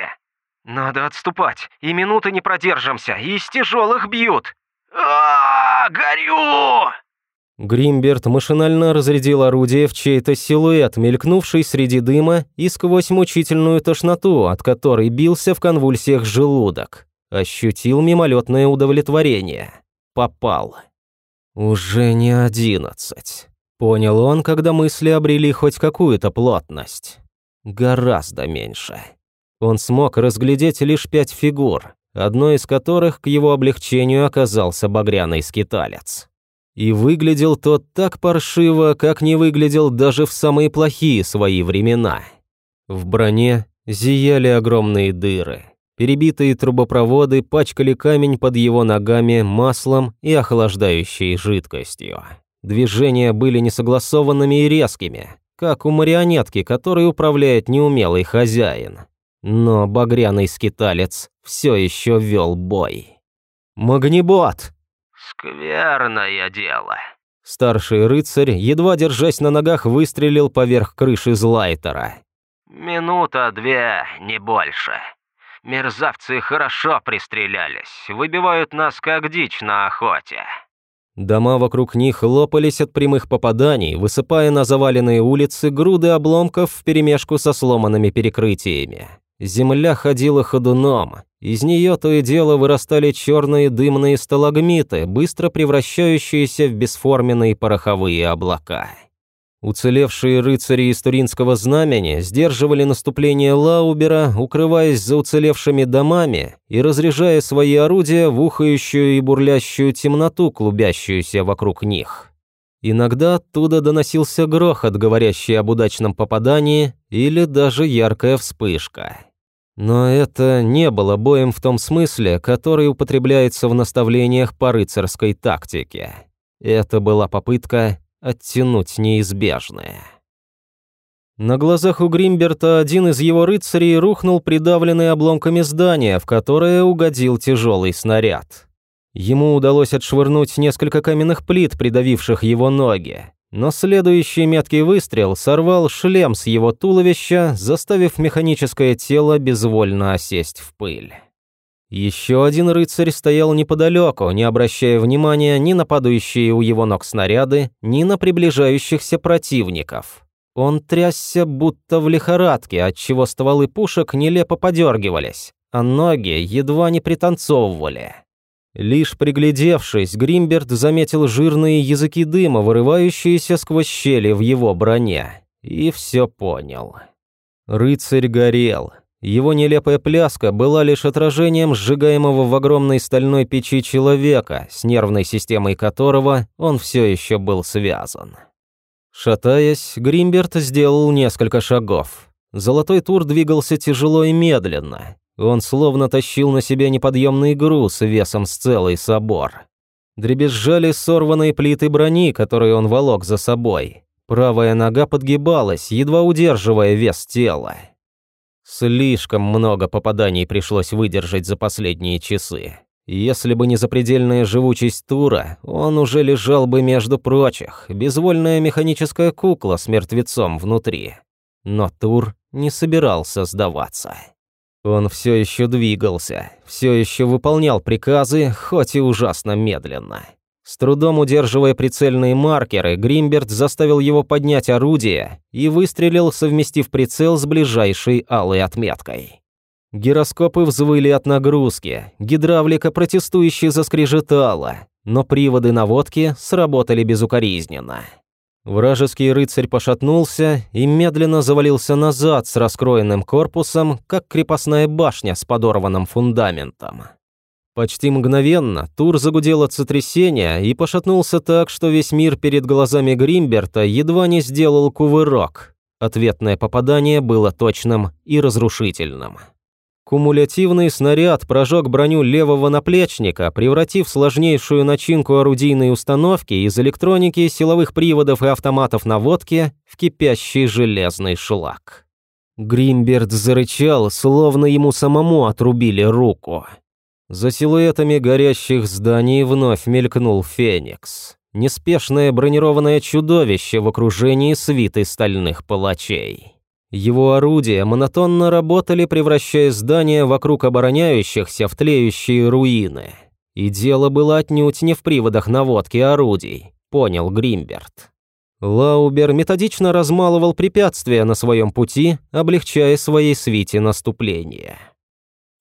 «Надо отступать, и минуты не продержимся, и из тяжелых бьют!» а, -а, -а горю!» Гримберт машинально разрядил орудие в чей-то силуэт, мелькнувший среди дыма и сквозь мучительную тошноту, от которой бился в конвульсиях желудок. Ощутил мимолетное удовлетворение. Попал. Уже не одиннадцать. Понял он, когда мысли обрели хоть какую-то плотность. Гораздо меньше. Он смог разглядеть лишь пять фигур, одной из которых к его облегчению оказался багряный скиталец. И выглядел тот так паршиво, как не выглядел даже в самые плохие свои времена. В броне зияли огромные дыры. Перебитые трубопроводы пачкали камень под его ногами маслом и охлаждающей жидкостью. Движения были несогласованными и резкими, как у марионетки, которой управляет неумелый хозяин. Но багряный скиталец все еще вел бой. «Магнибот!» «Скверное дело». Старший рыцарь, едва держась на ногах, выстрелил поверх крыши Злайтера. «Минута-две, не больше. Мерзавцы хорошо пристрелялись, выбивают нас как дичь на охоте». Дома вокруг них лопались от прямых попаданий, высыпая на заваленные улицы груды обломков вперемешку со сломанными перекрытиями. Земля ходила ходуном, из нее то и дело вырастали черные дымные сталагмиты, быстро превращающиеся в бесформенные пороховые облака. Уцелевшие рыцари из Туринского знамени сдерживали наступление Лаубера, укрываясь за уцелевшими домами и разряжая свои орудия в ухающую и бурлящую темноту, клубящуюся вокруг них. Иногда оттуда доносился грохот, говорящий об удачном попадании, или даже яркая вспышка. Но это не было боем в том смысле, который употребляется в наставлениях по рыцарской тактике. Это была попытка оттянуть неизбежное. На глазах у Гримберта один из его рыцарей рухнул придавленный обломками здания, в которое угодил тяжелый снаряд. Ему удалось отшвырнуть несколько каменных плит, придавивших его ноги. Но следующий меткий выстрел сорвал шлем с его туловища, заставив механическое тело безвольно осесть в пыль. Еще один рыцарь стоял неподалеку, не обращая внимания ни на падающие у его ног снаряды, ни на приближающихся противников. Он трясся, будто в лихорадке, отчего стволы пушек нелепо подергивались, а ноги едва не пританцовывали. Лишь приглядевшись, Гримберт заметил жирные языки дыма, вырывающиеся сквозь щели в его броне, и все понял. Рыцарь горел. Его нелепая пляска была лишь отражением сжигаемого в огромной стальной печи человека, с нервной системой которого он все еще был связан. Шатаясь, Гримберт сделал несколько шагов. Золотой тур двигался тяжело и медленно, он словно тащил на себе неподъемный груз весом с целый собор. Дребезжали сорванные плиты брони, которые он волок за собой. Правая нога подгибалась, едва удерживая вес тела. Слишком много попаданий пришлось выдержать за последние часы. Если бы не запредельная живучесть Тура, он уже лежал бы между прочих, безвольная механическая кукла с мертвецом внутри. Но Тур не собирался сдаваться. Он все еще двигался, все еще выполнял приказы, хоть и ужасно медленно. С трудом удерживая прицельные маркеры, Гримберт заставил его поднять орудие и выстрелил, совместив прицел с ближайшей алой отметкой. Гироскопы взвыли от нагрузки, гидравлика протестующе заскрежетала, но приводы наводки сработали безукоризненно. Вражеский рыцарь пошатнулся и медленно завалился назад с раскроенным корпусом, как крепостная башня с подорванным фундаментом. Почти мгновенно Тур загудел от сотрясения и пошатнулся так, что весь мир перед глазами Гримберта едва не сделал кувырок. Ответное попадание было точным и разрушительным. Кумулятивный снаряд прожег броню левого наплечника, превратив сложнейшую начинку орудийной установки из электроники, силовых приводов и автоматов наводки в кипящий железный шлак. Гримберт зарычал, словно ему самому отрубили руку. За силуэтами горящих зданий вновь мелькнул Феникс. неспешное бронированное чудовище в окружении свиты стальных палачей. Его орудия монотонно работали, превращая здания вокруг обороняющихся в тлеющие руины. И дело было отнюдь не в приводах наводки орудий, понял Гримберт. Лаубер методично размалывал препятствия на своем пути, облегчая своей свите наступление.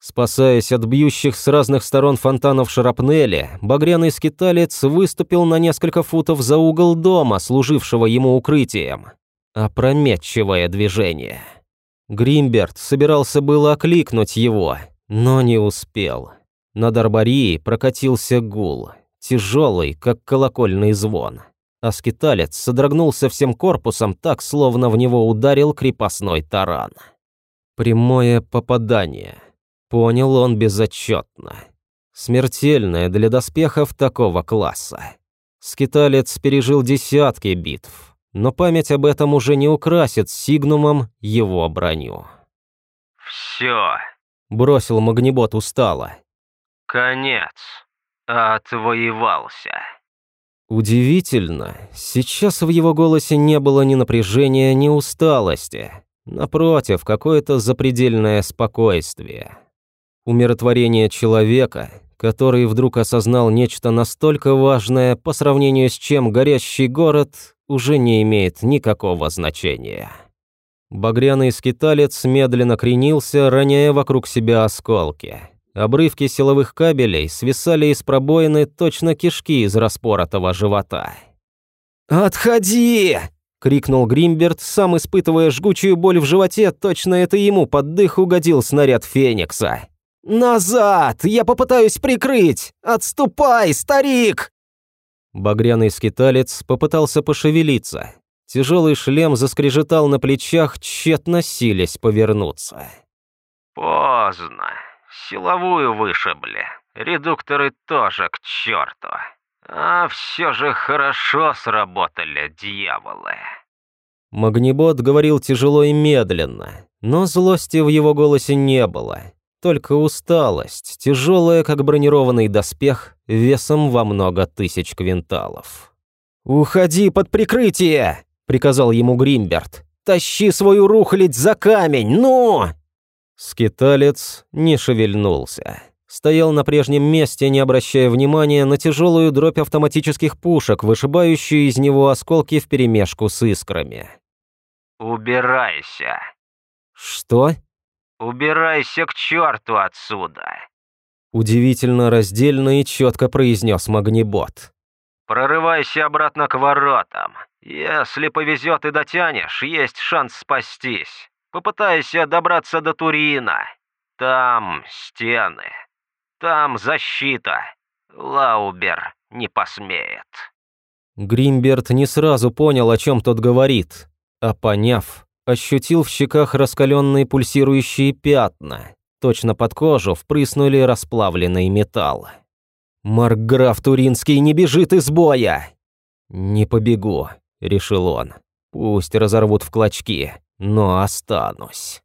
Спасаясь от бьющих с разных сторон фонтанов шарапнели, багряный скиталец выступил на несколько футов за угол дома, служившего ему укрытием. Опрометчивое движение. Гримберт собирался было окликнуть его, но не успел. Над арборией прокатился гул, тяжелый, как колокольный звон. А скиталец содрогнулся всем корпусом так, словно в него ударил крепостной таран. Прямое попадание – Понял он безотчетно. Смертельное для доспехов такого класса. Скиталец пережил десятки битв, но память об этом уже не украсит сигнумом его броню. «Все», — бросил Магнибот устало. «Конец. Отвоевался». Удивительно, сейчас в его голосе не было ни напряжения, ни усталости. Напротив, какое-то запредельное спокойствие. Умиротворение человека, который вдруг осознал нечто настолько важное, по сравнению с чем горящий город уже не имеет никакого значения. Багряный скиталец медленно кренился, роняя вокруг себя осколки. Обрывки силовых кабелей свисали из пробоины точно кишки из распоротого живота. «Отходи!» — крикнул Гримберт, сам испытывая жгучую боль в животе, точно это ему под дых угодил снаряд Феникса. «Назад! Я попытаюсь прикрыть! Отступай, старик!» Багряный скиталец попытался пошевелиться. Тяжелый шлем заскрежетал на плечах, тщетно силясь повернуться. «Поздно. Силовую вышибли. Редукторы тоже к черту. А все же хорошо сработали, дьяволы». Магнибот говорил тяжело и медленно, но злости в его голосе не было только усталость, тяжелая, как бронированный доспех, весом во много тысяч квинталов. «Уходи под прикрытие!» — приказал ему Гримберт. «Тащи свою рухлядь за камень, ну!» Скиталец не шевельнулся. Стоял на прежнем месте, не обращая внимания на тяжелую дробь автоматических пушек, вышибающую из него осколки вперемешку с искрами. «Убирайся!» «Что?» «Убирайся к черту отсюда!» Удивительно раздельно и четко произнес Магнибот. «Прорывайся обратно к воротам. Если повезет и дотянешь, есть шанс спастись. Попытайся добраться до Турина. Там стены. Там защита. Лаубер не посмеет». Гримберт не сразу понял, о чем тот говорит, а поняв, ощутил в щеках раскаленные пульсирующие пятна. Точно под кожу впрыснули расплавленный металл. «Маркграф Туринский не бежит из боя!» «Не побегу», — решил он. «Пусть разорвут в клочки, но останусь».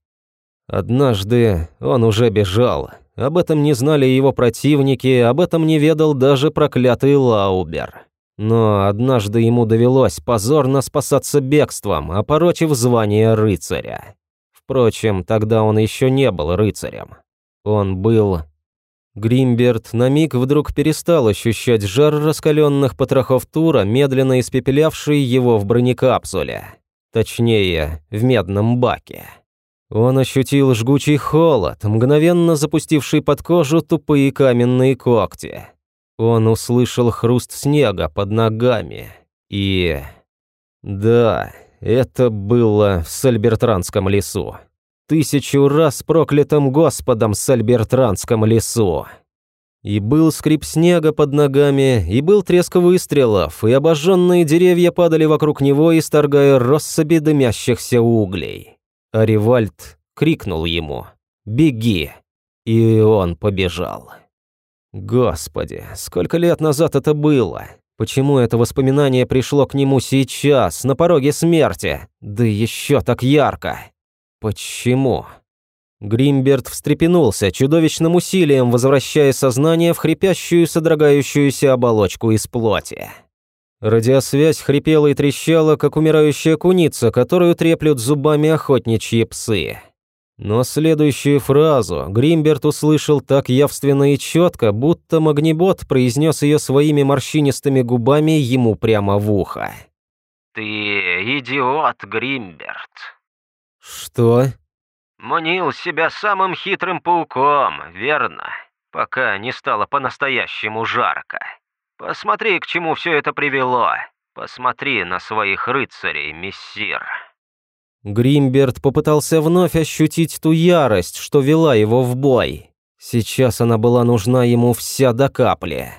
Однажды он уже бежал. Об этом не знали его противники, об этом не ведал даже проклятый Лаубер. Но однажды ему довелось позорно спасаться бегством, опорочив звание рыцаря. Впрочем, тогда он еще не был рыцарем. Он был... Гримберт на миг вдруг перестал ощущать жар раскаленных потрохов Тура, медленно испепелявший его в бронекапсуле. Точнее, в медном баке. Он ощутил жгучий холод, мгновенно запустивший под кожу тупые каменные когти. Он услышал хруст снега под ногами. И... Да, это было в Сальбертранском лесу. Тысячу раз проклятым Господом Сальбертранском лесу. И был скрип снега под ногами, и был треск выстрелов, и обожженные деревья падали вокруг него, исторгая россыпи дымящихся углей. А Ревальд крикнул ему «Беги!» И он побежал. Господи, сколько лет назад это было? Почему это воспоминание пришло к нему сейчас, на пороге смерти? Да еще так ярко. Почему? Гримберт встрепенулся, чудовищным усилием возвращая сознание в хрипящую, содрогающуюся оболочку из плоти. Радиосвязь хрипела и трещала, как умирающая куница, которую треплют зубами охотничьи псы. Но следующую фразу Гримберт услышал так явственно и четко, будто Магнибот произнес ее своими морщинистыми губами ему прямо в ухо. «Ты идиот, Гримберт». «Что?» «Мнил себя самым хитрым пауком, верно? Пока не стало по-настоящему жарко. Посмотри, к чему все это привело. Посмотри на своих рыцарей, мессир». Гримберт попытался вновь ощутить ту ярость, что вела его в бой. Сейчас она была нужна ему вся до капли.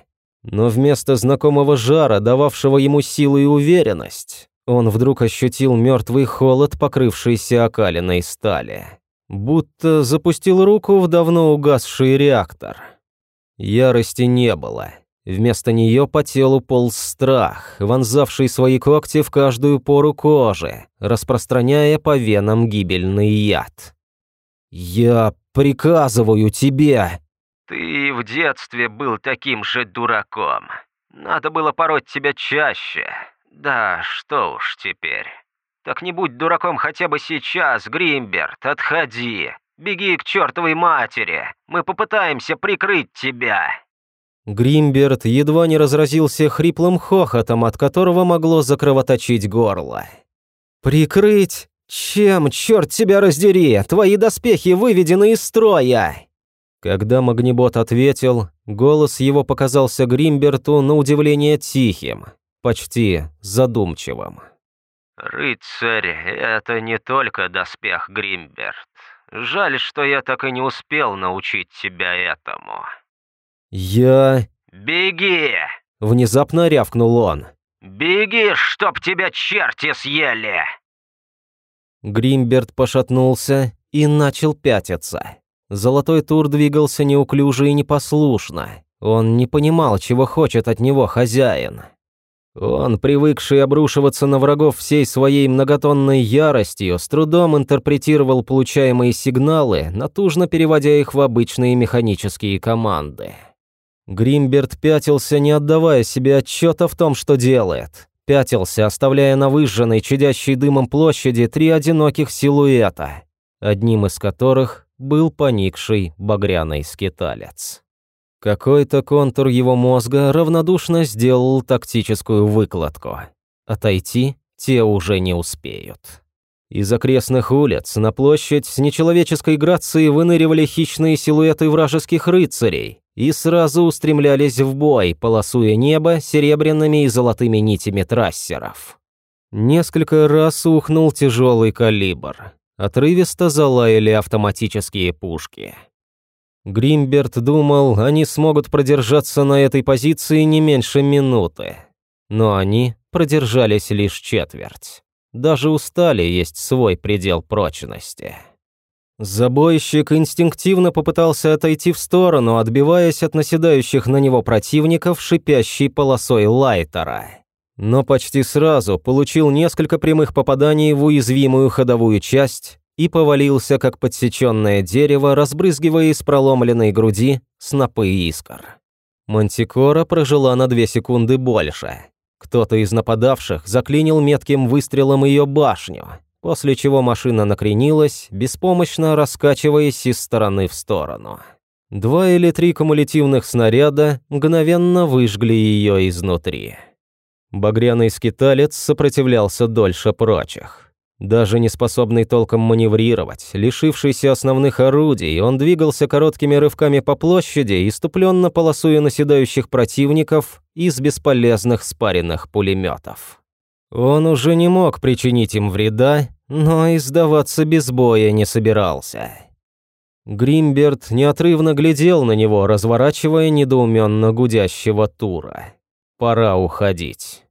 Но вместо знакомого жара, дававшего ему силу и уверенность, он вдруг ощутил мертвый холод, покрывшийся окалиной стали. Будто запустил руку в давно угасший реактор. Ярости не было. Вместо нее по телу полз страх, вонзавший свои когти в каждую пору кожи, распространяя по венам гибельный яд. «Я приказываю тебе!» «Ты в детстве был таким же дураком. Надо было пороть тебя чаще. Да, что уж теперь. Так не будь дураком хотя бы сейчас, Гримберт, отходи. Беги к чертовой матери. Мы попытаемся прикрыть тебя». Гримберт едва не разразился хриплым хохотом, от которого могло закровоточить горло. «Прикрыть? Чем, черт тебя раздери? Твои доспехи выведены из строя!» Когда Магнибот ответил, голос его показался Гримберту на удивление тихим, почти задумчивым. «Рыцарь — это не только доспех, Гримберт. Жаль, что я так и не успел научить тебя этому». «Я...» «Беги!» — внезапно рявкнул он. «Беги, чтоб тебя черти съели!» Гримберт пошатнулся и начал пятиться. Золотой тур двигался неуклюже и непослушно. Он не понимал, чего хочет от него хозяин. Он, привыкший обрушиваться на врагов всей своей многотонной яростью, с трудом интерпретировал получаемые сигналы, натужно переводя их в обычные механические команды. Гримберт пятился, не отдавая себе отчета в том, что делает. Пятился, оставляя на выжженной, чадящей дымом площади три одиноких силуэта, одним из которых был поникший багряный скиталец. Какой-то контур его мозга равнодушно сделал тактическую выкладку. Отойти те уже не успеют. Из окрестных улиц на площадь с нечеловеческой грацией выныривали хищные силуэты вражеских рыцарей, и сразу устремлялись в бой, полосуя небо серебряными и золотыми нитями трассеров. Несколько раз ухнул тяжелый калибр. Отрывисто залаяли автоматические пушки. Гримберт думал, они смогут продержаться на этой позиции не меньше минуты. Но они продержались лишь четверть. Даже устали есть свой предел прочности. Забойщик инстинктивно попытался отойти в сторону, отбиваясь от наседающих на него противников шипящей полосой лайтера. Но почти сразу получил несколько прямых попаданий в уязвимую ходовую часть и повалился, как подсеченное дерево, разбрызгивая из проломленной груди снопы искр. Мантикора прожила на две секунды больше. Кто-то из нападавших заклинил метким выстрелом ее башню, после чего машина накренилась, беспомощно раскачиваясь из стороны в сторону. Два или три кумулятивных снаряда мгновенно выжгли ее изнутри. Багряный скиталец сопротивлялся дольше прочих. Даже не способный толком маневрировать, лишившийся основных орудий, он двигался короткими рывками по площади, иступленно полосуя наседающих противников из бесполезных спаренных пулеметов. Он уже не мог причинить им вреда, но и сдаваться без боя не собирался. Гримберт неотрывно глядел на него, разворачивая недоуменно гудящего тура. Пора уходить.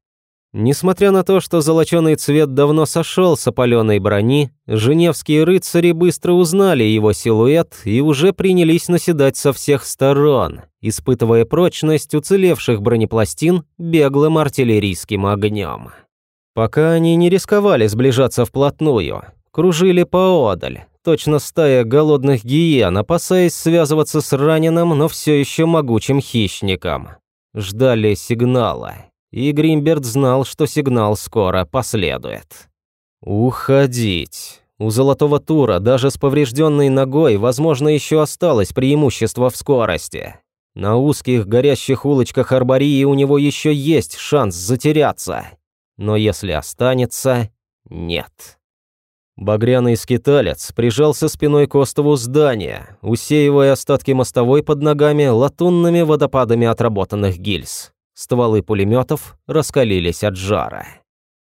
Несмотря на то, что золоченый цвет давно сошел с опаленной брони, женевские рыцари быстро узнали его силуэт и уже принялись наседать со всех сторон, испытывая прочность уцелевших бронепластин беглым артиллерийским огнем. Пока они не рисковали сближаться вплотную, кружили поодаль, точно стая голодных гиен, опасаясь связываться с раненым, но все еще могучим хищником. Ждали сигнала. И Гримберт знал, что сигнал скоро последует. Уходить. У Золотого Тура даже с поврежденной ногой, возможно, еще осталось преимущество в скорости. На узких горящих улочках Арбории у него еще есть шанс затеряться. Но если останется, нет. Багряный скиталец прижался спиной к остову здания, усеивая остатки мостовой под ногами латунными водопадами отработанных гильз. Стволы пулеметов раскалились от жара.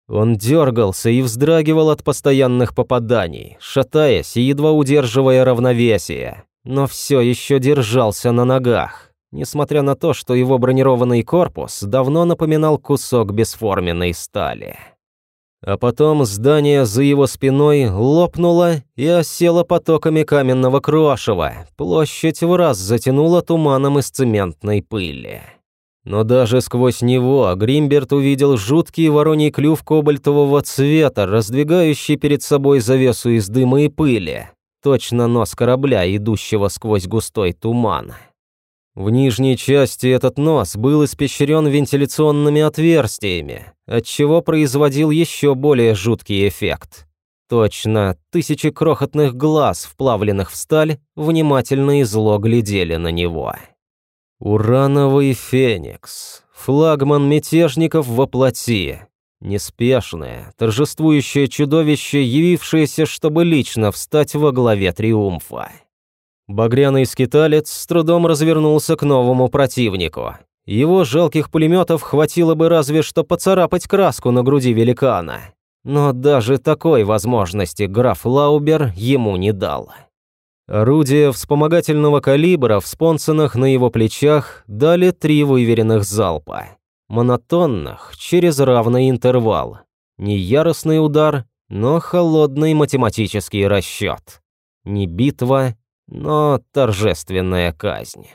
Он дергался и вздрагивал от постоянных попаданий, шатаясь и едва удерживая равновесие, но все еще держался на ногах, несмотря на то, что его бронированный корпус давно напоминал кусок бесформенной стали. А потом здание за его спиной лопнуло и осело потоками каменного крошева. Площадь в раз затянула туманом из цементной пыли. Но даже сквозь него Гримберт увидел жуткий вороний клюв кобальтового цвета, раздвигающий перед собой завесу из дыма и пыли. Точно нос корабля, идущего сквозь густой туман. В нижней части этот нос был испещрен вентиляционными отверстиями, отчего производил еще более жуткий эффект. Точно, тысячи крохотных глаз, вплавленных в сталь, внимательно и зло глядели на него. Урановый феникс, флагман мятежников во плоти, неспешное, торжествующее чудовище, явившееся, чтобы лично встать во главе триумфа. Багряный скиталец с трудом развернулся к новому противнику. Его жалких пулеметов хватило бы разве что поцарапать краску на груди великана. Но даже такой возможности граф Лаубер ему не дал. Орудия вспомогательного калибра в спонсонах на его плечах дали три выверенных залпа. Монотонных, через равный интервал. Не яростный удар, но холодный математический расчет. Не битва, но торжественная казнь.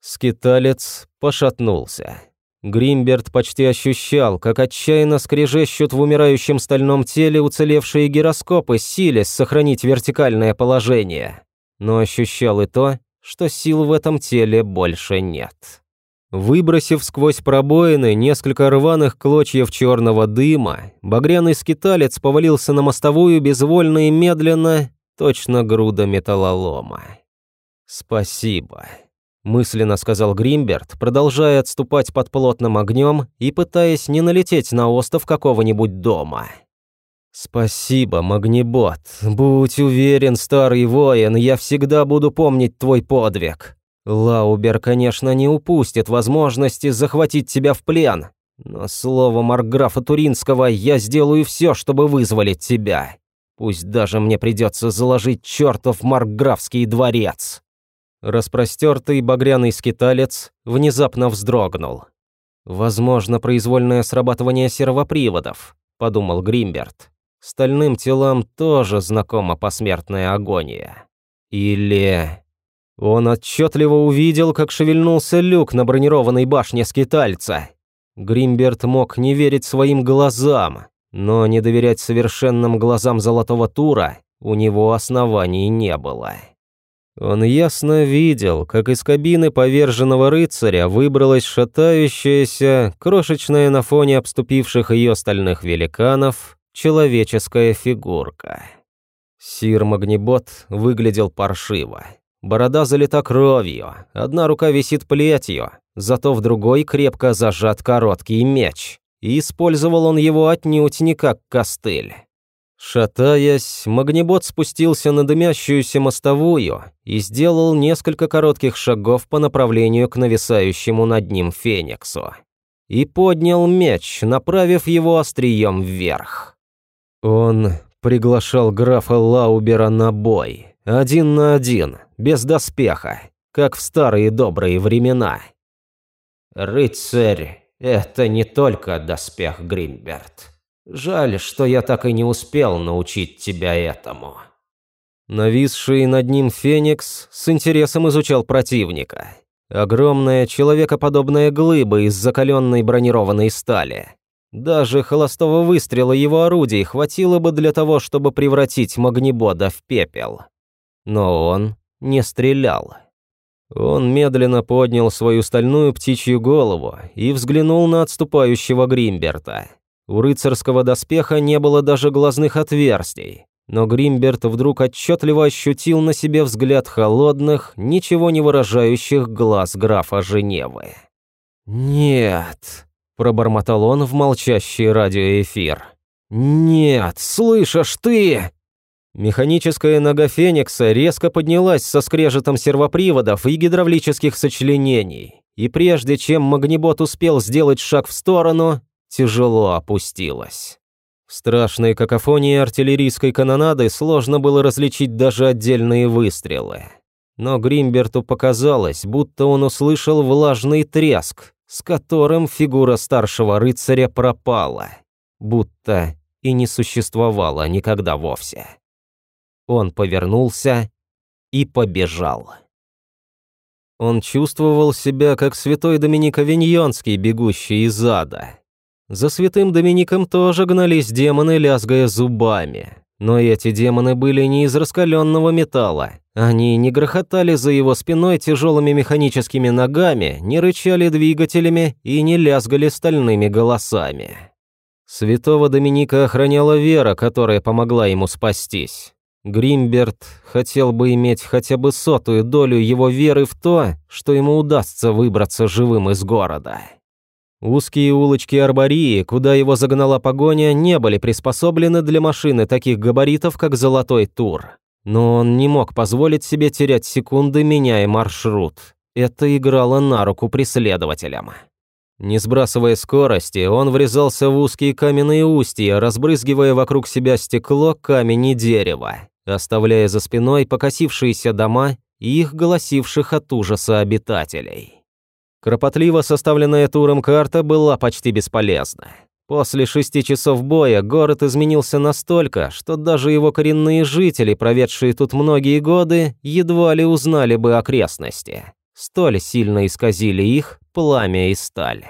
Скиталец пошатнулся. Гримберт почти ощущал, как отчаянно скрежещут в умирающем стальном теле уцелевшие гироскопы, силясь сохранить вертикальное положение. Но ощущал и то, что сил в этом теле больше нет. Выбросив сквозь пробоины несколько рваных клочьев черного дыма, багряный скиталец повалился на мостовую безвольно и медленно, Точно груда металлолома. «Спасибо», — мысленно сказал Гримберт, продолжая отступать под плотным огнем и пытаясь не налететь на остов какого-нибудь дома. «Спасибо, Магнибот. Будь уверен, старый воин, я всегда буду помнить твой подвиг. Лаубер, конечно, не упустит возможности захватить тебя в плен, но словом Марграфа Туринского я сделаю все, чтобы вызволить тебя. Пусть даже мне придется заложить чертов Маркграфский дворец. Распростертый багряный скиталец внезапно вздрогнул. «Возможно, произвольное срабатывание сервоприводов», — подумал Гримберт. «Стальным телам тоже знакома посмертная агония. Или...» Он отчетливо увидел, как шевельнулся люк на бронированной башне скитальца. Гримберт мог не верить своим глазам. Но не доверять совершенным глазам Золотого Тура у него оснований не было. Он ясно видел, как из кабины поверженного рыцаря выбралась шатающаяся, крошечная на фоне обступивших ее стальных великанов, человеческая фигурка. Сир Магнибот выглядел паршиво. Борода залита кровью, одна рука висит плетью, зато в другой крепко зажат короткий меч и использовал он его отнюдь не как костыль. Шатаясь, магнибот спустился на дымящуюся мостовую и сделал несколько коротких шагов по направлению к нависающему над ним Фениксу. И поднял меч, направив его острием вверх. Он приглашал графа Лаубера на бой, один на один, без доспеха, как в старые добрые времена. «Рыцарь это не только доспех Гринберт. Жаль, что я так и не успел научить тебя этому». Нависший над ним Феникс с интересом изучал противника. Огромная человекоподобная глыба из закаленной бронированной стали. Даже холостого выстрела его орудий хватило бы для того, чтобы превратить Магнибода в пепел. Но он не стрелял. Он медленно поднял свою стальную птичью голову и взглянул на отступающего Гримберта. У рыцарского доспеха не было даже глазных отверстий, но Гримберт вдруг отчетливо ощутил на себе взгляд холодных, ничего не выражающих глаз графа Женевы. «Нет», – пробормотал он в молчащий радиоэфир. «Нет, слышишь ты!» Механическая нога Феникса резко поднялась со скрежетом сервоприводов и гидравлических сочленений, и прежде чем Магнибот успел сделать шаг в сторону, тяжело опустилась. В страшной какофонии артиллерийской канонады сложно было различить даже отдельные выстрелы. Но Гримберту показалось, будто он услышал влажный треск, с которым фигура старшего рыцаря пропала, будто и не существовала никогда вовсе. Он повернулся и побежал. Он чувствовал себя как святой Доминик Авиньонский, бегущий из ада. За святым Домиником тоже гнались демоны, лязгая зубами. Но эти демоны были не из раскаленного металла. Они не грохотали за его спиной тяжелыми механическими ногами, не рычали двигателями и не лязгали стальными голосами. Святого Доминика охраняла вера, которая помогла ему спастись. Гримберт хотел бы иметь хотя бы сотую долю его веры в то, что ему удастся выбраться живым из города. Узкие улочки Арбории, куда его загнала погоня, не были приспособлены для машины таких габаритов, как «Золотой Тур». Но он не мог позволить себе терять секунды, меняя маршрут. Это играло на руку преследователям. Не сбрасывая скорости, он врезался в узкие каменные устья, разбрызгивая вокруг себя стекло, камень и дерево оставляя за спиной покосившиеся дома и их голосивших от ужаса обитателей. Кропотливо составленная туром карта была почти бесполезна. После шести часов боя город изменился настолько, что даже его коренные жители, проведшие тут многие годы, едва ли узнали бы окрестности. Столь сильно исказили их пламя и сталь.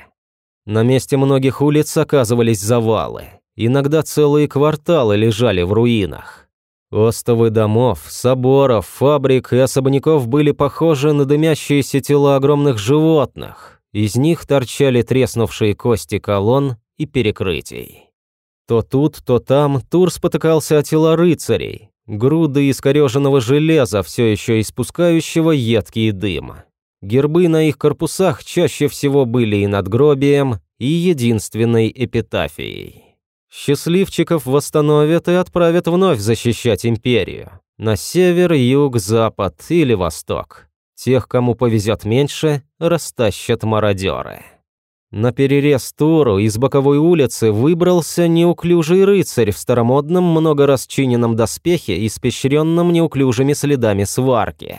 На месте многих улиц оказывались завалы. Иногда целые кварталы лежали в руинах. Остовы домов, соборов, фабрик и особняков были похожи на дымящиеся тела огромных животных. Из них торчали треснувшие кости колонн и перекрытий. То тут, то там Тур спотыкался о тела рыцарей, груды искореженного железа, все еще испускающего едкий дым. Гербы на их корпусах чаще всего были и надгробием, и единственной эпитафией. Счастливчиков восстановят и отправят вновь защищать империю. На север, юг, запад или восток. Тех, кому повезет меньше, растащат мародеры. На перерез Туру из боковой улицы выбрался неуклюжий рыцарь в старомодном, много расчиненном доспехе, испещренном неуклюжими следами сварки.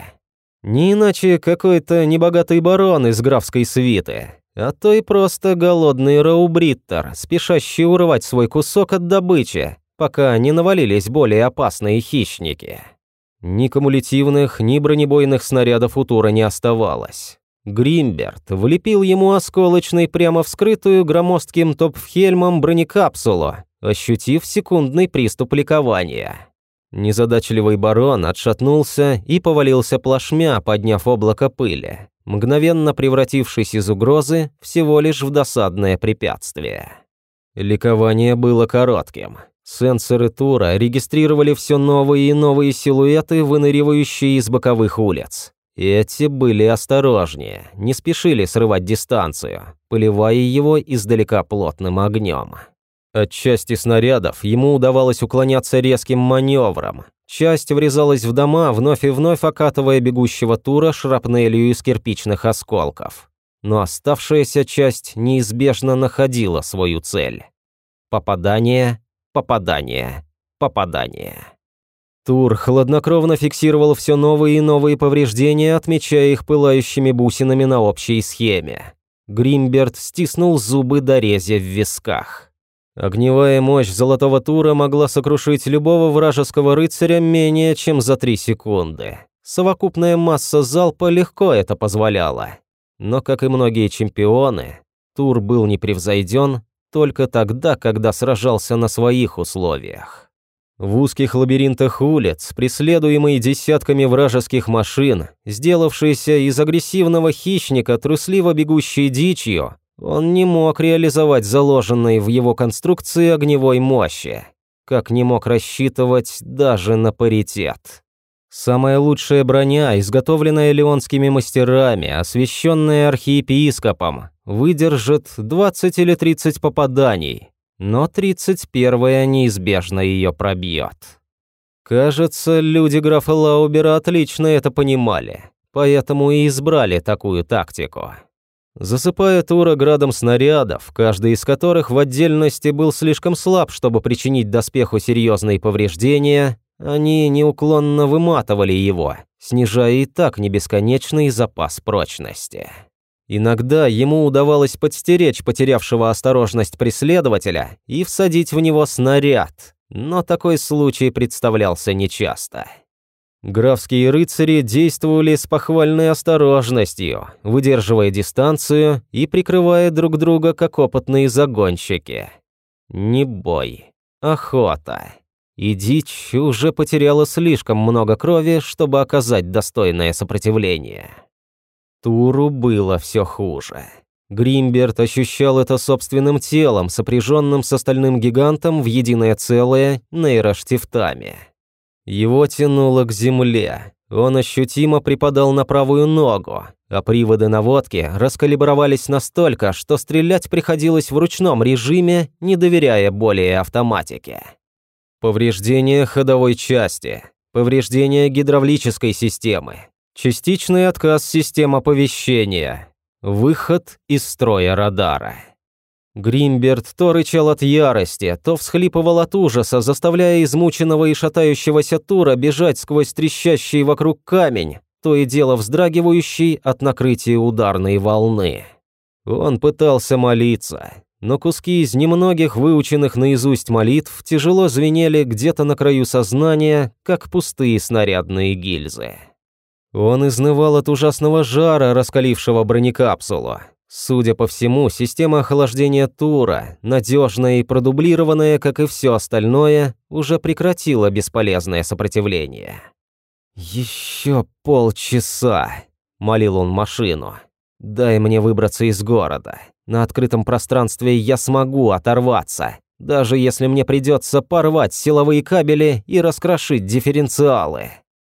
Не иначе какой-то небогатый барон из графской свиты, а то и просто голодный раубриттер, спешащий урвать свой кусок от добычи, пока не навалились более опасные хищники. Ни кумулятивных, ни бронебойных снарядов у Тура не оставалось. Гримберт влепил ему осколочный прямо вскрытую громоздким топфхельмом бронекапсулу, ощутив секундный приступ ликования. Незадачливый барон отшатнулся и повалился плашмя, подняв облако пыли мгновенно превратившись из угрозы всего лишь в досадное препятствие. Ликование было коротким. Сенсоры Тура регистрировали все новые и новые силуэты, выныривающие из боковых улиц. Эти были осторожнее, не спешили срывать дистанцию, поливая его издалека плотным огнем. От части снарядов ему удавалось уклоняться резким маневром, Часть врезалась в дома, вновь и вновь окатывая бегущего тура шрапнелью из кирпичных осколков. Но оставшаяся часть неизбежно находила свою цель. Попадание, попадание, попадание. Тур хладнокровно фиксировал все новые и новые повреждения, отмечая их пылающими бусинами на общей схеме. Гримберт стиснул зубы до рези в висках. Огневая мощь Золотого Тура могла сокрушить любого вражеского рыцаря менее чем за три секунды. Совокупная масса залпа легко это позволяла. Но, как и многие чемпионы, Тур был непревзойден только тогда, когда сражался на своих условиях. В узких лабиринтах улиц, преследуемый десятками вражеских машин, сделавшийся из агрессивного хищника, трусливо бегущей дичью, он не мог реализовать заложенной в его конструкции огневой мощи, как не мог рассчитывать даже на паритет. Самая лучшая броня, изготовленная леонскими мастерами, освященная архиепископом, выдержит 20 или 30 попаданий, но 31-я неизбежно ее пробьет. Кажется, люди графа Лаубера отлично это понимали, поэтому и избрали такую тактику. Засыпая Тура градом снарядов, каждый из которых в отдельности был слишком слаб, чтобы причинить доспеху серьезные повреждения, они неуклонно выматывали его, снижая и так небесконечный запас прочности. Иногда ему удавалось подстеречь потерявшего осторожность преследователя и всадить в него снаряд, но такой случай представлялся нечасто. Графские рыцари действовали с похвальной осторожностью, выдерживая дистанцию и прикрывая друг друга, как опытные загонщики. Не бой, охота. И дичь уже потеряла слишком много крови, чтобы оказать достойное сопротивление. Туру было все хуже. Гримберт ощущал это собственным телом, сопряженным с остальным гигантом в единое целое нейроштифтами. Его тянуло к земле. Он ощутимо припадал на правую ногу, а приводы наводки раскалибровались настолько, что стрелять приходилось в ручном режиме, не доверяя более автоматике. Повреждение ходовой части, повреждение гидравлической системы, Частичный отказ систем оповещения. Выход из строя радара. Гримберт то рычал от ярости, то всхлипывал от ужаса, заставляя измученного и шатающегося Тура бежать сквозь трещащий вокруг камень, то и дело вздрагивающий от накрытия ударной волны. Он пытался молиться, но куски из немногих выученных наизусть молитв тяжело звенели где-то на краю сознания, как пустые снарядные гильзы. Он изнывал от ужасного жара, раскалившего бронекапсулу. Судя по всему, система охлаждения Тура, надежная и продублированная, как и все остальное, уже прекратила бесполезное сопротивление. «Еще полчаса», — молил он машину. «Дай мне выбраться из города. На открытом пространстве я смогу оторваться, даже если мне придется порвать силовые кабели и раскрошить дифференциалы».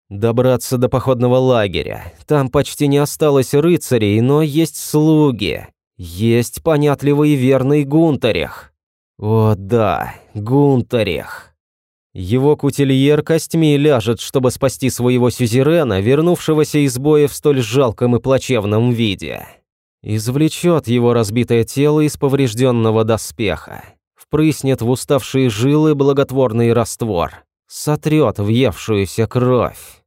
Добраться до походного лагеря. Там почти не осталось рыцарей, но есть слуги. Есть понятливый и верный Гунтарех. О да, Гунтарех. Его кутильер костьми ляжет, чтобы спасти своего сюзерена, вернувшегося из боя в столь жалком и плачевном виде. Извлечет его разбитое тело из поврежденного доспеха. Впрыснет в уставшие жилы благотворный раствор сотрет въевшуюся кровь.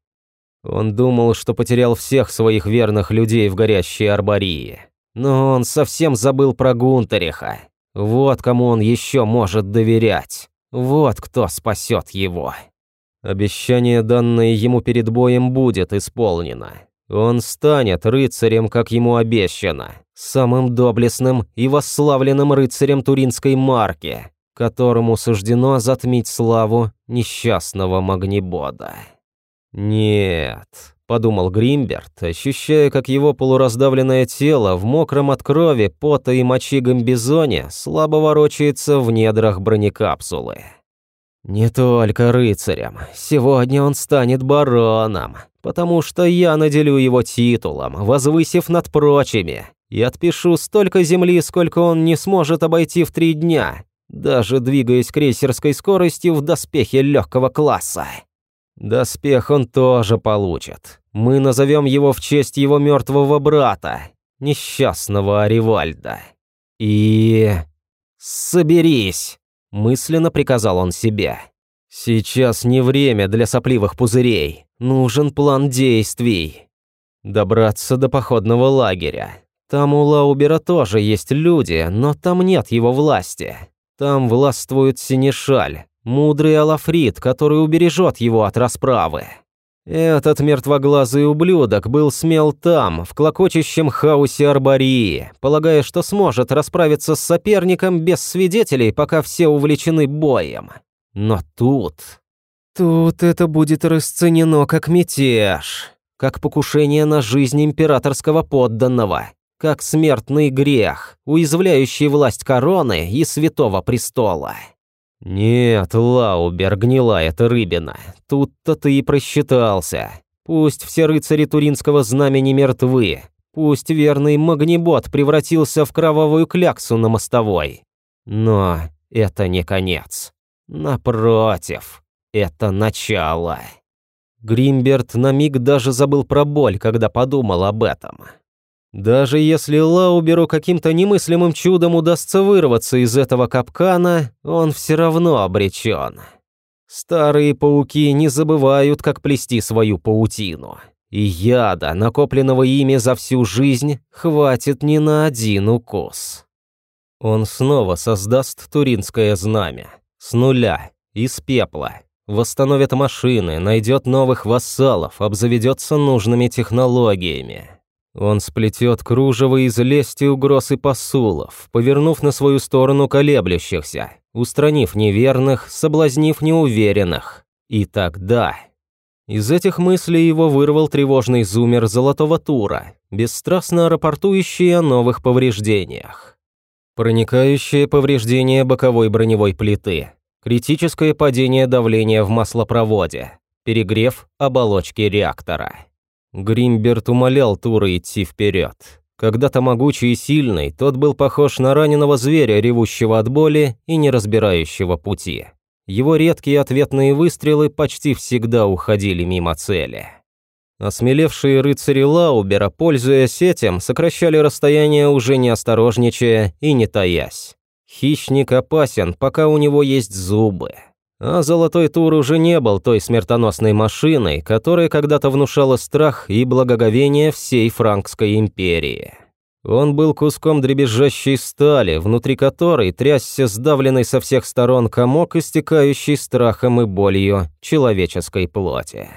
Он думал, что потерял всех своих верных людей в горящей арбории. Но он совсем забыл про Гунтериха. Вот кому он еще может доверять. Вот кто спасет его. Обещание, данное ему перед боем, будет исполнено. Он станет рыцарем, как ему обещано, самым доблестным и восславленным рыцарем туринской марки, которому суждено затмить славу несчастного Магнибода. «Нет», — подумал Гримберт, ощущая, как его полураздавленное тело в мокром от крови, пота и мочи гамбизоне слабо ворочается в недрах бронекапсулы. «Не только рыцарем. Сегодня он станет бароном, потому что я наделю его титулом, возвысив над прочими, и отпишу столько земли, сколько он не сможет обойти в три дня, даже двигаясь крейсерской скоростью в доспехе легкого класса. Доспех он тоже получит. Мы назовем его в честь его мертвого брата, несчастного Аривальда. И... «Соберись!» – мысленно приказал он себе. «Сейчас не время для сопливых пузырей. Нужен план действий. Добраться до походного лагеря. Там у Лаубера тоже есть люди, но там нет его власти. Там властвует Синешаль, мудрый Алафрит, который убережет его от расправы. Этот мертвоглазый ублюдок был смел там, в клокочущем хаосе Арбории, полагая, что сможет расправиться с соперником без свидетелей, пока все увлечены боем. Но тут... Тут это будет расценено как мятеж, как покушение на жизнь императорского подданного, как смертный грех, уязвляющий власть короны и святого престола. Нет, Лаубер, гнила эта рыбина, тут-то ты и просчитался. Пусть все рыцари Туринского знамени мертвы, пусть верный Магнибот превратился в кровавую кляксу на мостовой. Но это не конец. Напротив, это начало. Гримберт на миг даже забыл про боль, когда подумал об этом. Даже если Лауберу каким-то немыслимым чудом удастся вырваться из этого капкана, он все равно обречен. Старые пауки не забывают, как плести свою паутину. И яда, накопленного ими за всю жизнь, хватит не на один укус. Он снова создаст туринское знамя. С нуля, из пепла. Восстановит машины, найдет новых вассалов, обзаведется нужными технологиями. Он сплетет кружево из лести угроз и посулов, повернув на свою сторону колеблющихся, устранив неверных, соблазнив неуверенных. И тогда... Из этих мыслей его вырвал тревожный зумер золотого тура, бесстрастно рапортующий о новых повреждениях. Проникающее повреждение боковой броневой плиты, критическое падение давления в маслопроводе, перегрев оболочки реактора. Гримберт умолял Тура идти вперед. Когда-то могучий и сильный, тот был похож на раненого зверя, ревущего от боли и не разбирающего пути. Его редкие ответные выстрелы почти всегда уходили мимо цели. Осмелевшие рыцари Лаубера, пользуясь этим, сокращали расстояние уже не осторожничая и не таясь. Хищник опасен, пока у него есть зубы. А Золотой Тур уже не был той смертоносной машиной, которая когда-то внушала страх и благоговение всей Франкской империи. Он был куском дребезжащей стали, внутри которой трясся сдавленный со всех сторон комок, истекающий страхом и болью человеческой плоти.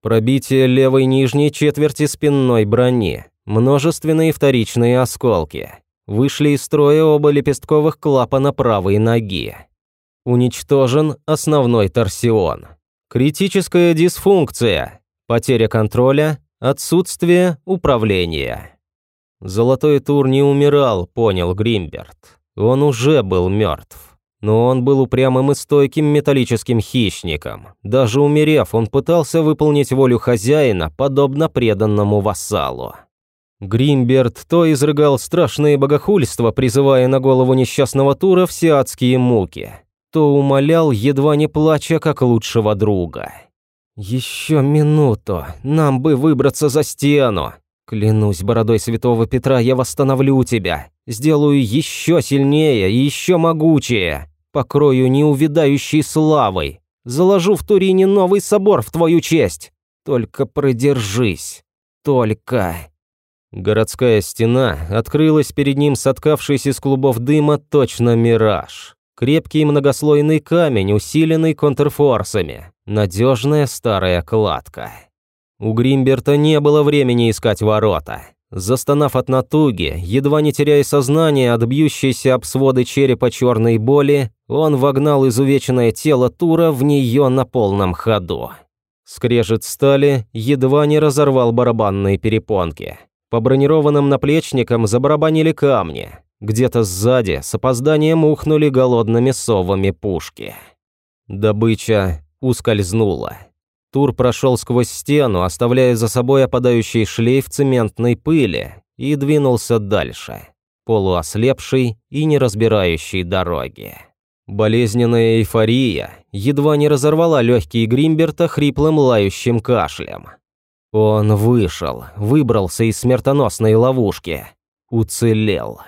Пробитие левой нижней четверти спинной брони, множественные вторичные осколки. Вышли из строя оба лепестковых клапана правой ноги. Уничтожен основной торсион. Критическая дисфункция. Потеря контроля. Отсутствие управления. Золотой тур не умирал, понял Гримберт. Он уже был мертв. Но он был упрямым и стойким металлическим хищником. Даже умерев, он пытался выполнить волю хозяина, подобно преданному вассалу. Гримберт то изрыгал страшные богохульства, призывая на голову несчастного Тура все адские муки, то умолял, едва не плача, как лучшего друга. «Еще минуту, нам бы выбраться за стену. Клянусь бородой святого Петра, я восстановлю тебя, сделаю еще сильнее и еще могучее, покрою неувидающей славой, заложу в Турине новый собор в твою честь. Только продержись, только...» Городская стена открылась перед ним, соткавшись из клубов дыма, точно мираж. Крепкий многослойный камень, усиленный контрфорсами. Надежная старая кладка. У Гримберта не было времени искать ворота. Застонав от натуги, едва не теряя сознание от бьющейся об своды черепа черной боли, он вогнал изувеченное тело Тура в нее на полном ходу. Скрежет стали едва не разорвал барабанные перепонки. По бронированным наплечникам забарабанили камни. Где-то сзади с опозданием ухнули голодными совами пушки. Добыча ускользнула. Тур прошел сквозь стену, оставляя за собой опадающий шлейф цементной пыли, и двинулся дальше, полуослепший и не разбирающий дороги. Болезненная эйфория едва не разорвала легкие Гримберта хриплым лающим кашлем. Он вышел, выбрался из смертоносной ловушки, уцелел.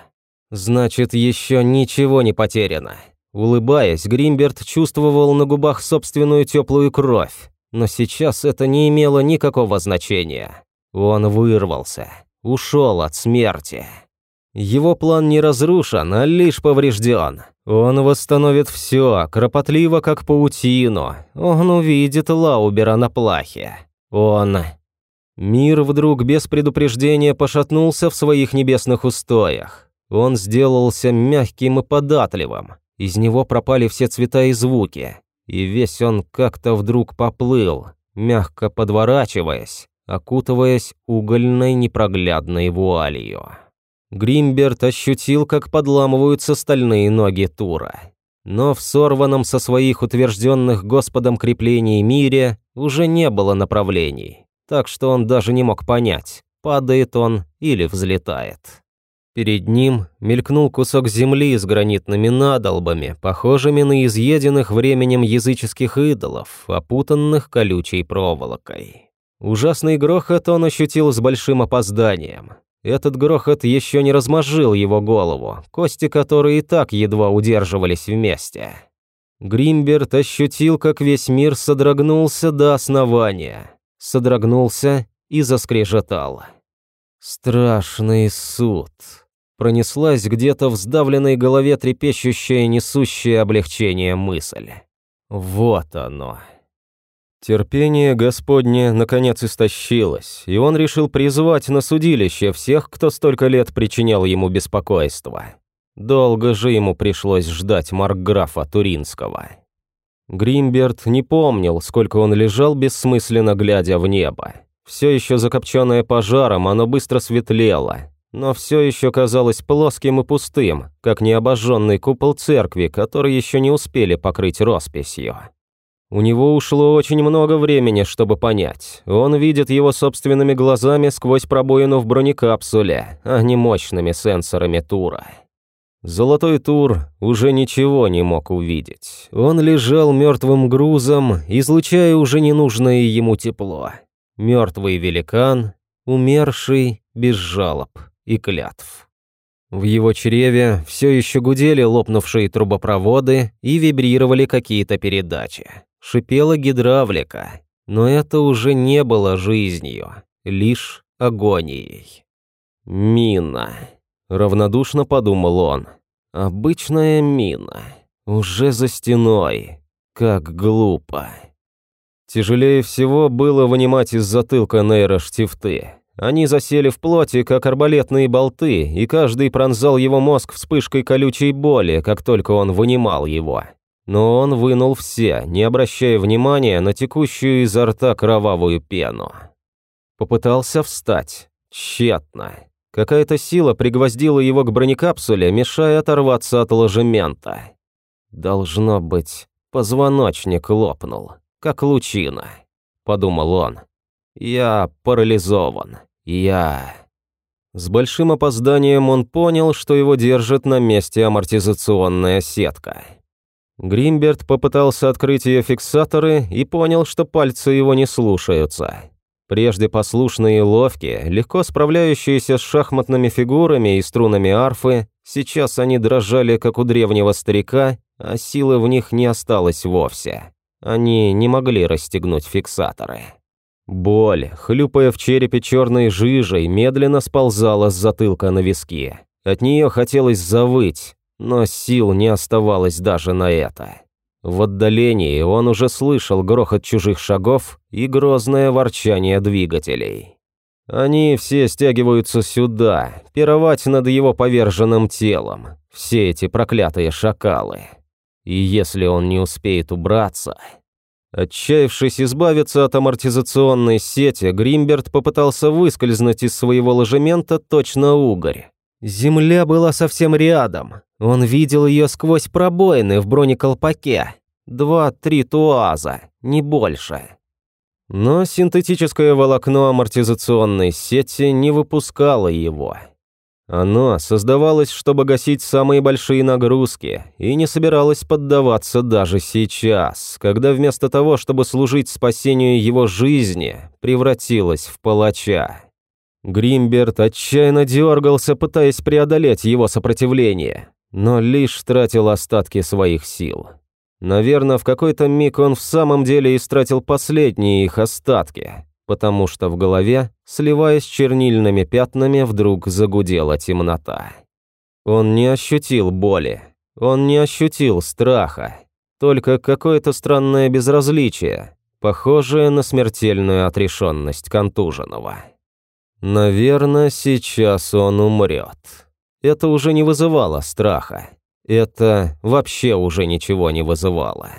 Значит, еще ничего не потеряно. Улыбаясь, Гримберт чувствовал на губах собственную теплую кровь, но сейчас это не имело никакого значения. Он вырвался, ушел от смерти. Его план не разрушен, а лишь поврежден. Он восстановит все, кропотливо, как паутину. Он увидит Лаубера на плахе. Он... Мир вдруг без предупреждения пошатнулся в своих небесных устоях. Он сделался мягким и податливым. Из него пропали все цвета и звуки. и весь он как-то вдруг поплыл, мягко подворачиваясь, окутываясь угольной непроглядной вуалью. Гримберт ощутил, как подламываются стальные ноги Тура. Но в сорванном со своих утвержденных Господом креплений мире уже не было направлений, так что он даже не мог понять, падает он или взлетает. Перед ним мелькнул кусок земли с гранитными надолбами, похожими на изъеденных временем языческих идолов, опутанных колючей проволокой. Ужасный грохот он ощутил с большим опозданием. Этот грохот еще не размозжил его голову, кости которой и так едва удерживались вместе. Гримберт ощутил, как весь мир содрогнулся до основания. Содрогнулся и заскрежетал. «Страшный суд!» Пронеслась где-то в сдавленной голове трепещущая, несущая облегчение мысль. «Вот оно!» Терпение Господне наконец истощилось, и он решил призвать на судилище всех, кто столько лет причинял ему беспокойство. Долго же ему пришлось ждать маркграфа Туринского. Гримберт не помнил, сколько он лежал бессмысленно глядя в небо. Все еще закопченное пожаром, оно быстро светлело, но все еще казалось плоским и пустым, как необожженный купол церкви, который еще не успели покрыть росписью. У него ушло очень много времени, чтобы понять. Он видит его собственными глазами сквозь пробоину в бронекапсуле, а не мощными сенсорами Тура. Золотой Тур уже ничего не мог увидеть. Он лежал мертвым грузом, излучая уже ненужное ему тепло. Мертвый великан, умерший без жалоб и клятв. В его чреве все еще гудели лопнувшие трубопроводы и вибрировали какие-то передачи. Шипела гидравлика, но это уже не было жизнью, лишь агонией. «Мина», — равнодушно подумал он. «Обычная мина. Уже за стеной. Как глупо». Тяжелее всего было вынимать из затылка нейроштифты. Они засели в плоти, как арбалетные болты, и каждый пронзал его мозг вспышкой колючей боли, как только он вынимал его. Но он вынул все, не обращая внимания на текущую изо рта кровавую пену. Попытался встать. Тщетно. Какая-то сила пригвоздила его к бронекапсуле, мешая оторваться от ложемента. Должно быть, позвоночник лопнул, как лучина, подумал он. Я парализован. Я... С большим опозданием он понял, что его держит на месте амортизационная сетка. Гримберт попытался открыть ее фиксаторы и понял, что пальцы его не слушаются. Прежде послушные и ловкие, легко справляющиеся с шахматными фигурами и струнами арфы, сейчас они дрожали, как у древнего старика, а силы в них не осталось вовсе. Они не могли расстегнуть фиксаторы. Боль, хлюпая в черепе черной жижей, медленно сползала с затылка на виски. От нее хотелось завыть, но сил не оставалось даже на это. В отдалении он уже слышал грохот чужих шагов и грозное ворчание двигателей. Они все стягиваются сюда, пировать над его поверженным телом, все эти проклятые шакалы. И если он не успеет убраться... Отчаявшись избавиться от амортизационной сети, Гримберт попытался выскользнуть из своего ложемента точно угорь. Земля была совсем рядом. Он видел ее сквозь пробоины в бронеколпаке. Два-три туаза, не больше. Но синтетическое волокно амортизационной сети не выпускало его. Оно создавалось, чтобы гасить самые большие нагрузки, и не собиралось поддаваться даже сейчас, когда вместо того, чтобы служить спасению его жизни, превратилось в палача. Гримберт отчаянно дергался, пытаясь преодолеть его сопротивление, но лишь тратил остатки своих сил. Наверное, в какой-то миг он в самом деле истратил последние их остатки, потому что в голове, сливаясь чернильными пятнами, вдруг загудела темнота. Он не ощутил боли, он не ощутил страха, только какое-то странное безразличие, похожее на смертельную отрешенность контуженного. Наверное, сейчас он умрет. Это уже не вызывало страха. Это вообще уже ничего не вызывало.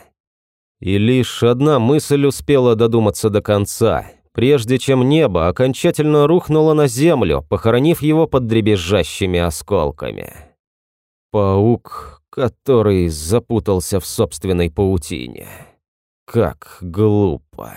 И лишь одна мысль успела додуматься до конца, прежде чем небо окончательно рухнуло на землю, похоронив его под дребезжащими осколками. Паук, который запутался в собственной паутине. Как глупо.